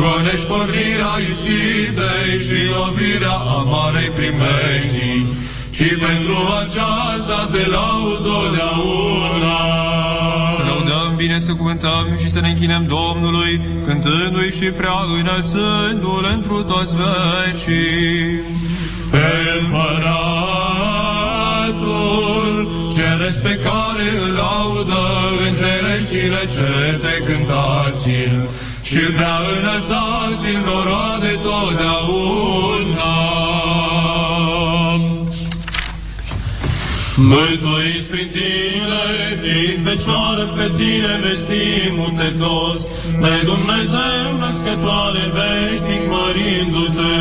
gonești pornirea ispitei și lovirea amarei primești, ci pentru aceasta te laud totdeauna. Să lăudăm bine să cuvântăm și să ne închinăm Domnului, cântându-i și prea înălțându-L întru toți vecii. Pe împăratul, ceresc pe care îl laudă îngereștile ce te cântați-l și prea înălțați-l noroade totdeauna. Mântuiți prin tine, fii fecioară pe tine, vestim-te toți, de Dumnezeu născătoare veșnic mărindu-te.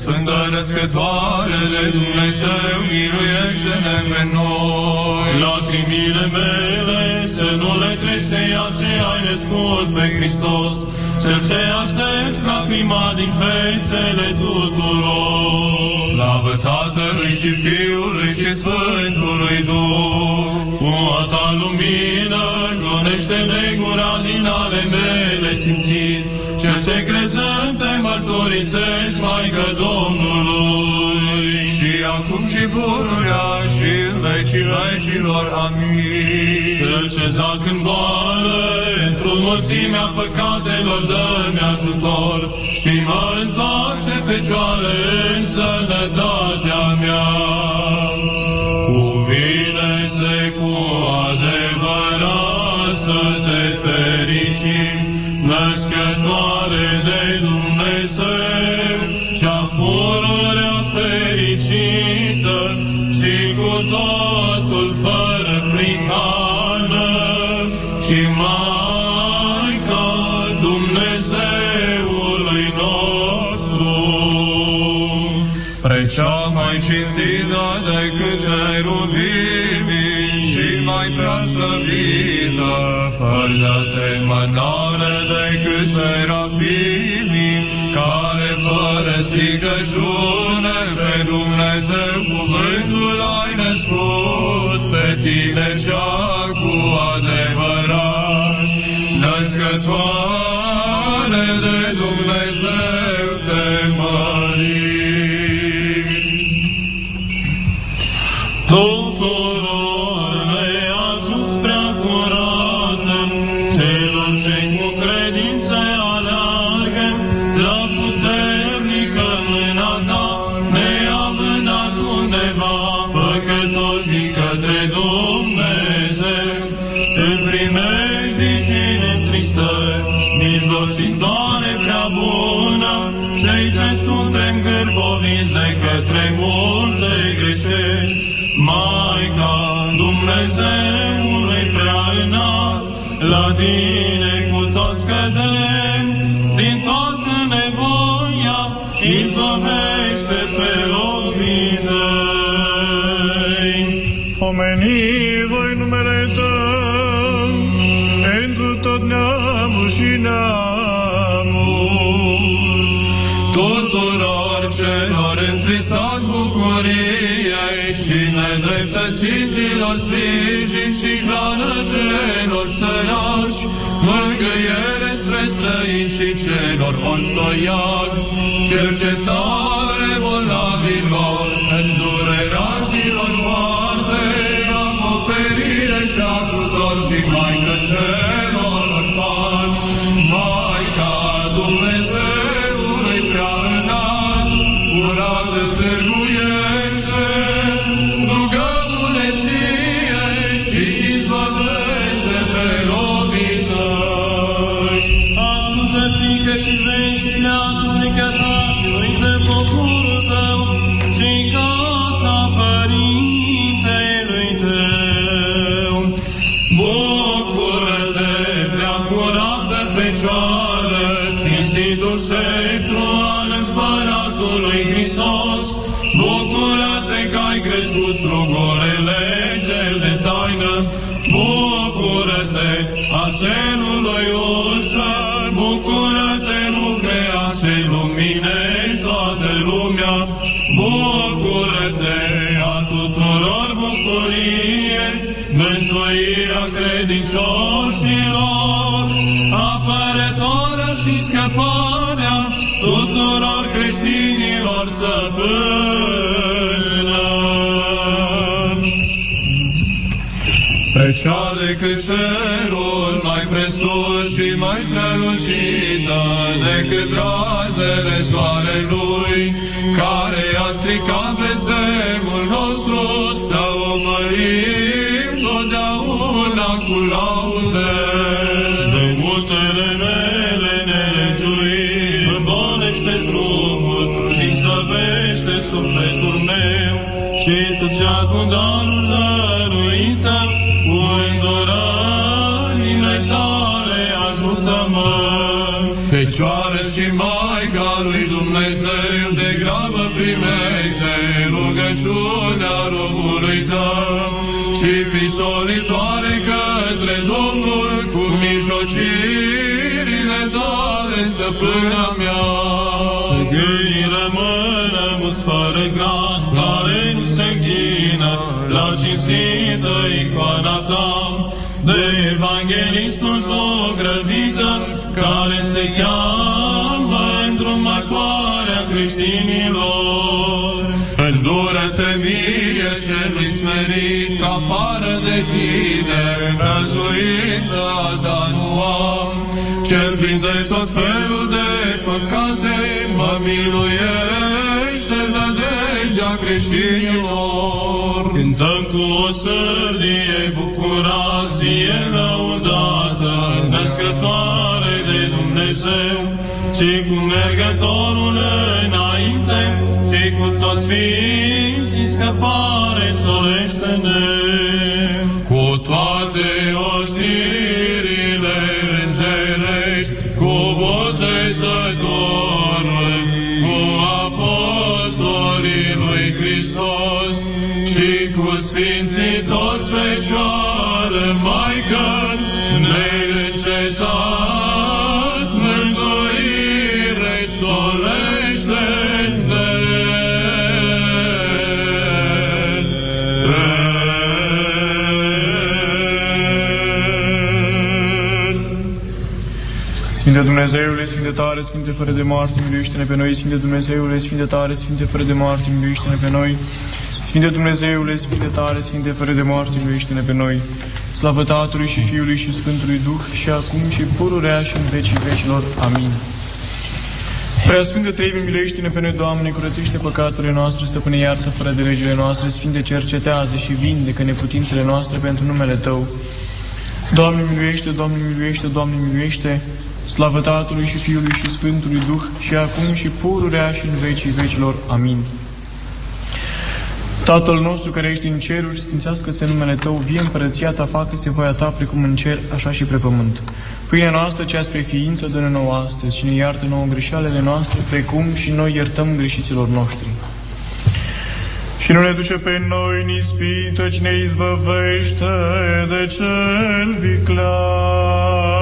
Sfântă născătoare de Dumnezeu, miluiește-ne pe noi. Lacrimile mele să nu le treci ceea ce ai născut pe Hristos, cel ce aștepți lacrima din fețele tuturor. Slavă Tatălui și Fiului și Sfântului Duh. Cu a ta lumină, gonește-ne gura din ale mele simțit, cel ce crezând te mărturisesc, Maică Domnului. Și acum și pururea și în vecii vecilor. Amin. Cel ce zac în boală, într-o mulțimea păcatelor, dă-mi ajutor și mă întoarce Fecioară în sănătatea mea. Cuvine-se cu adevărat să te fericim, născătoare de Dumnezeu, mai cinstită decât cherubimii și mai prea slăvită, fără de asemănare decât serafimii, care fără stricăciune pe Dumnezeu cuvântul ai născut, pe tine cea cu adevărat, născătoare de Dumnezeu te mărim. Străini și celor orțoiac, cercetare bolnavilor, îndureraților moarte, acoperire și ajutor și Maică celor orfani, Maica Dumnezeului prea înalt, curată sârguiește, pe cea decât cerul mai presus și mai strălucită decât razele soarelui, care a stricat blestemul nostru, să o mărim totdeauna cu laude. De multele mele nelegiuiri, îmbolește trupul și slăbește sufletul meu, și tu cea cu darul Fecioară și Maica lui Dumnezeu, de grabă primește rugăciunea robului tău și fi solitoare către Domnul cu mijlocirile tale să plână mea. Gâii rămână mulți fără glas, care nu se închină la cinstită icoana ta. De evanghelistul zogrăvită, care se cheamă îndrumătoarea creștinilor. Îndură-te mie celui smerit, că afară de tine, răzuința ta nu am. Cel plin de tot felul de păcate, mă miluiește nădejdea creștinilor. Cântăm cu o sârdie bucurație lăudată, născătoare de Dumnezeu, ci cu mergătorul înainte, și cu toți ființii scăpare solește-ne. Cu toate oștirile îngerești, cu botezătorul, cu apostolii lui Hristos și cu sfinții toți Fecioară Dumnezeule, Sfinte tare, Sfinte fără de moarte, miluiește-ne pe noi. Sfinte Dumnezeule, Sfinte tare, Sfinte fără de moarte, miluiește-ne pe noi. Sfinte Dumnezeule, Sfinte tare, Sfinte fără de moarte, miluiește-ne pe noi. Slavă Tatălui și Fiului și Sfântului Duh și acum și pururea și în vecii vecilor. Amin. Prea Sfântă Treime, miluiește-ne pe noi, Doamne, curățește păcatele noastre, stăpâne iartă fără de legile noastre, Sfinte cercetează și vindecă neputințele noastre pentru numele Tău. Doamne miluiește, Doamne miluiește, Doamne miluiește, slavă Tatălui și Fiului și Sfântului Duh și acum și pururea și în vecii vecilor. Amin. Tatăl nostru care ești în ceruri, sfințească-se numele Tău, vie împărăția Ta, facă-se voia Ta, precum în cer, așa și pe pământ. Pâinea noastră, cea spre ființă, dă-ne nouă astăzi și ne iartă nouă greșalele noastre, precum și noi iertăm greșiților noștri. Și nu ne duce pe noi în ispită, ci ne izbăvește de cel viclean.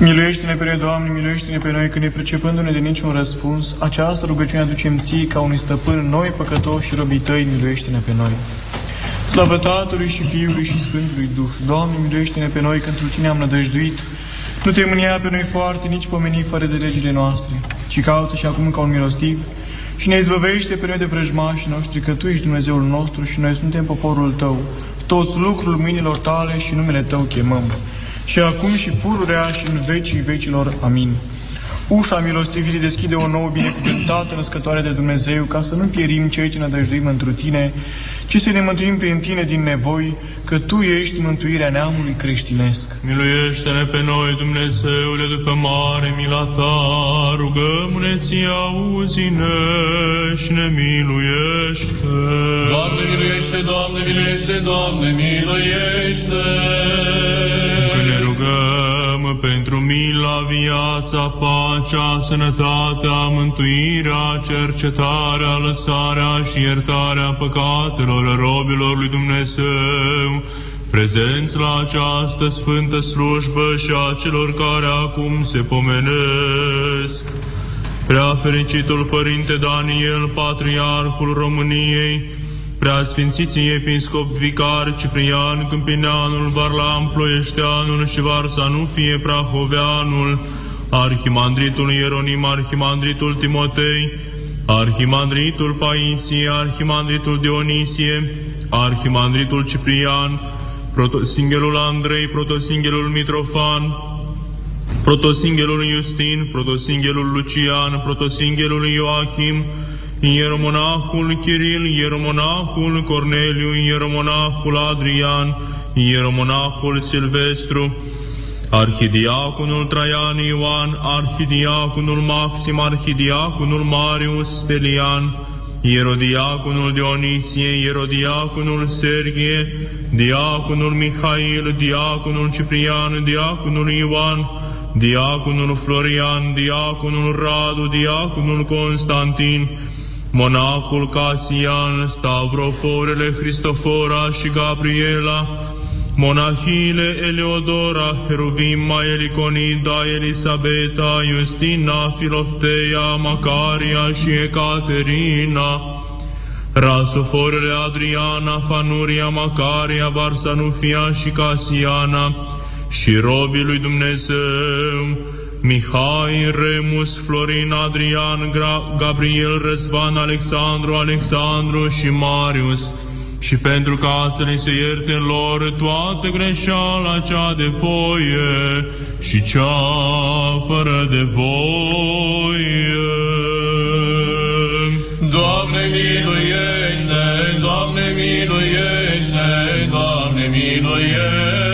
Miluiește-ne pe noi, Doamne, miluiește-ne pe noi, că ne pricepându-ne de niciun răspuns, această rugăciune aducem ție ca unui stăpân, noi păcătoși și robii tăi, miluiește-ne pe noi. Slavă Tatălui și Fiului și Sfântului Duh. Doamne, miluiește-ne pe noi, că într Tine am nădăjduit. Nu te mânia pe noi foarte, nici pomeni fără de legile noastre, ci caută și acum ca un milostiv și ne izbăvește pe noi de vrăjmașii noștri, că Tu ești Dumnezeul nostru și noi suntem poporul Tău. Toți lucrul mâinilor Tale și numele Tău chemăm. Și acum și pururea și în vecii vecilor. Amin. Ușa milostivirii deschide o nouă binecuvântată născătoare de Dumnezeu, ca să nu pierim cei ce nădăjduim întru Tine, ci să ne mântuim prin Tine din nevoi, că Tu ești mântuirea neamului creștinesc. Miluiește-ne pe noi, Dumnezeule, după mare mila ta, rugăm-ne ție, auzi-ne și ne miluiește. Doamne miluiește, Doamne miluiește, Doamne miluiește! Că ne rugăm pentru mila, viața, pacea, sănătatea, mântuirea, cercetarea, lăsarea și iertarea păcatelor robilor lui Dumnezeu, prezenți la această sfântă slujbă și a celor care acum se pomenesc. Prea fericitul Părinte Daniel, Patriarhul României, prea Sfințiții Episcop Vicar Ciprian, Câmpineanul, Varlam, Ploieșteanul și Varsanufie, Prahoveanul, Arhimandritul Ieronim, Arhimandritul Timotei, Arhimandritul Paisie, Arhimandritul Dionisie, Arhimandritul Ciprian, Protosinghelul Andrei, Protosinghelul Mitrofan, Protosinghelul Justin, Protosinghelul Lucian, Protosinghelul Ioachim, Ieromonahul Kiril, Ieromonahul Corneliu, Ieromonahul Adrian, Ieromonahul Silvestru, Arhidiaconul Traian Ioan, Arhidiaconul Maxim, Arhidiaconul Marius Stelian, Ierodiaconul Dionisie, Ierodiaconul Sergie, Diaconul Mihail, Diaconul Ciprian, Diaconul Ioan, Diaconul Florian, Diaconul Radu, Diaconul Constantin, Monahul Casian, Stavroforele Cristofora și Gabriela, Monahile Eleodora, Heruvima, Eliconida, Elisabeta, Justina, Filofteia, Macaria și Ecaterina, Rasoforele Adriana, Fanuria, Macaria, Varsanufia și Casiana, și robii lui Dumnezeu, Mihai, Remus, Florin, Adrian, Gra Gabriel, Răzvan, Alexandru, Alexandru și Marius, și pentru ca să ne se ierte lor toată greșeala cea de voie și cea fără de voie. Doamne miluiește, Doamne miluiește, Doamne miluiește.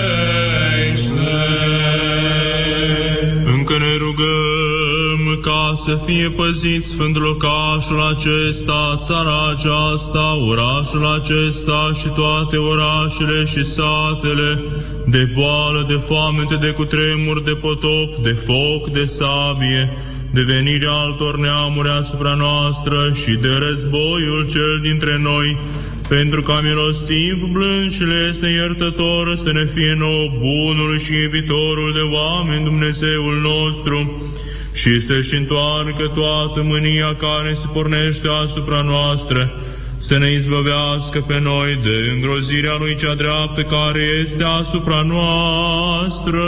Să fie păzit sfânt locașul acesta, țara aceasta, orașul acesta și toate orașele și satele, de boală, de foamete, de cutremur, de potop, de foc, de sabie, de venirea altor neamuri asupra noastră și de războiul cel dintre noi, pentru ca milostiv, blând și lesne iertător să ne fie nou bunul și iubitorul de oameni Dumnezeul nostru, și să-și întoarcă toată mânia care se pornește asupra noastră, să ne izbăvească pe noi de îngrozirea lui cea dreaptă care este asupra noastră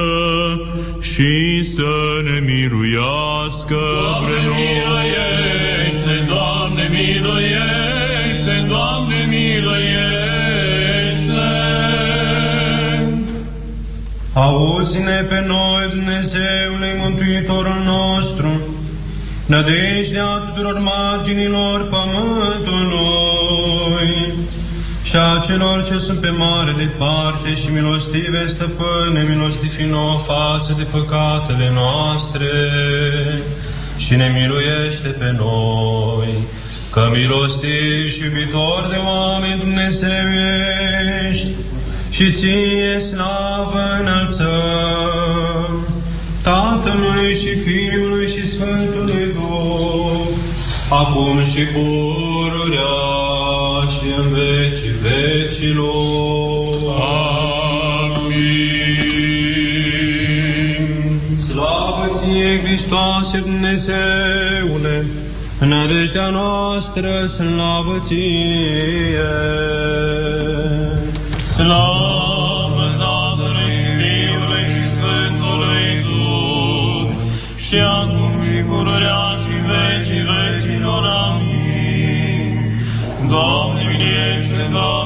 și să ne miluiască Doamne, pre noi. miluiește, Doamne, miluiește, Doamne, miluiește. Auzi-ne pe noi, Dumnezeule, Mântuitorul nostru, nădejdea tuturor marginilor pământului și a celor ce sunt pe mare departe și milostive stăpâne, milostivi nouă față de păcatele noastre. Și ne miluiește pe noi, că milostiv și iubitor de oameni Dumnezeu ești, și ție slavă înălțăm, Tatălui și Fiului și Sfântului Duh, acum și pururea și în vecii vecilor. Amin. Slavă ție, Hristoase Dumnezeule, nădejdea noastră, slavă ție. Slavă Tatălui și Fiului și Sfântului Duh, și acum și pururea și în vecii vecilor. Amin. Doamne, miliește, Doamne,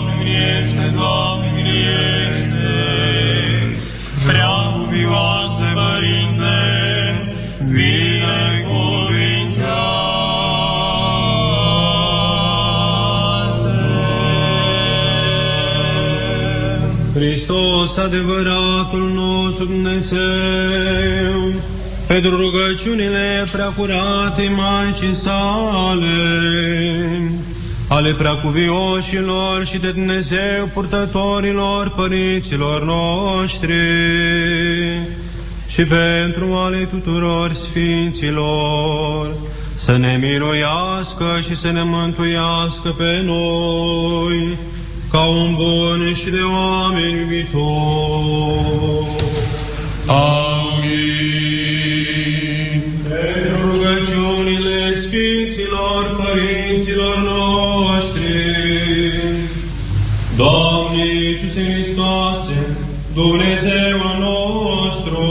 Hristos, adevăratul nostru Dumnezeu, pentru rugăciunile preacurate Maicii sale, ale preacuvioșilor și de Dumnezeu purtătorilor părinților noștri, și pentru ale tuturor sfinților, să ne miluiască și să ne mântuiască pe noi, ca un bun și de oameni iubitor. Amin. Pentru rugăciunile Sfinților Părinților noștri, Doamne Iisuse Hristoase, Dumnezeu nostru,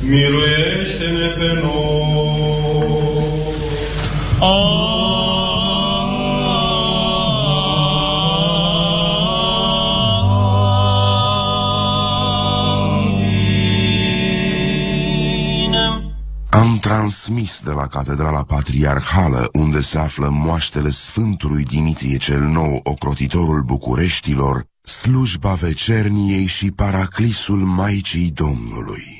miluiește-ne pe noi. Transmis de la Catedrala Patriarhală, unde se află moaștele Sfântului Dimitrie cel Nou, ocrotitorul Bucureștilor, slujba vecerniei și paraclisul Maicii Domnului.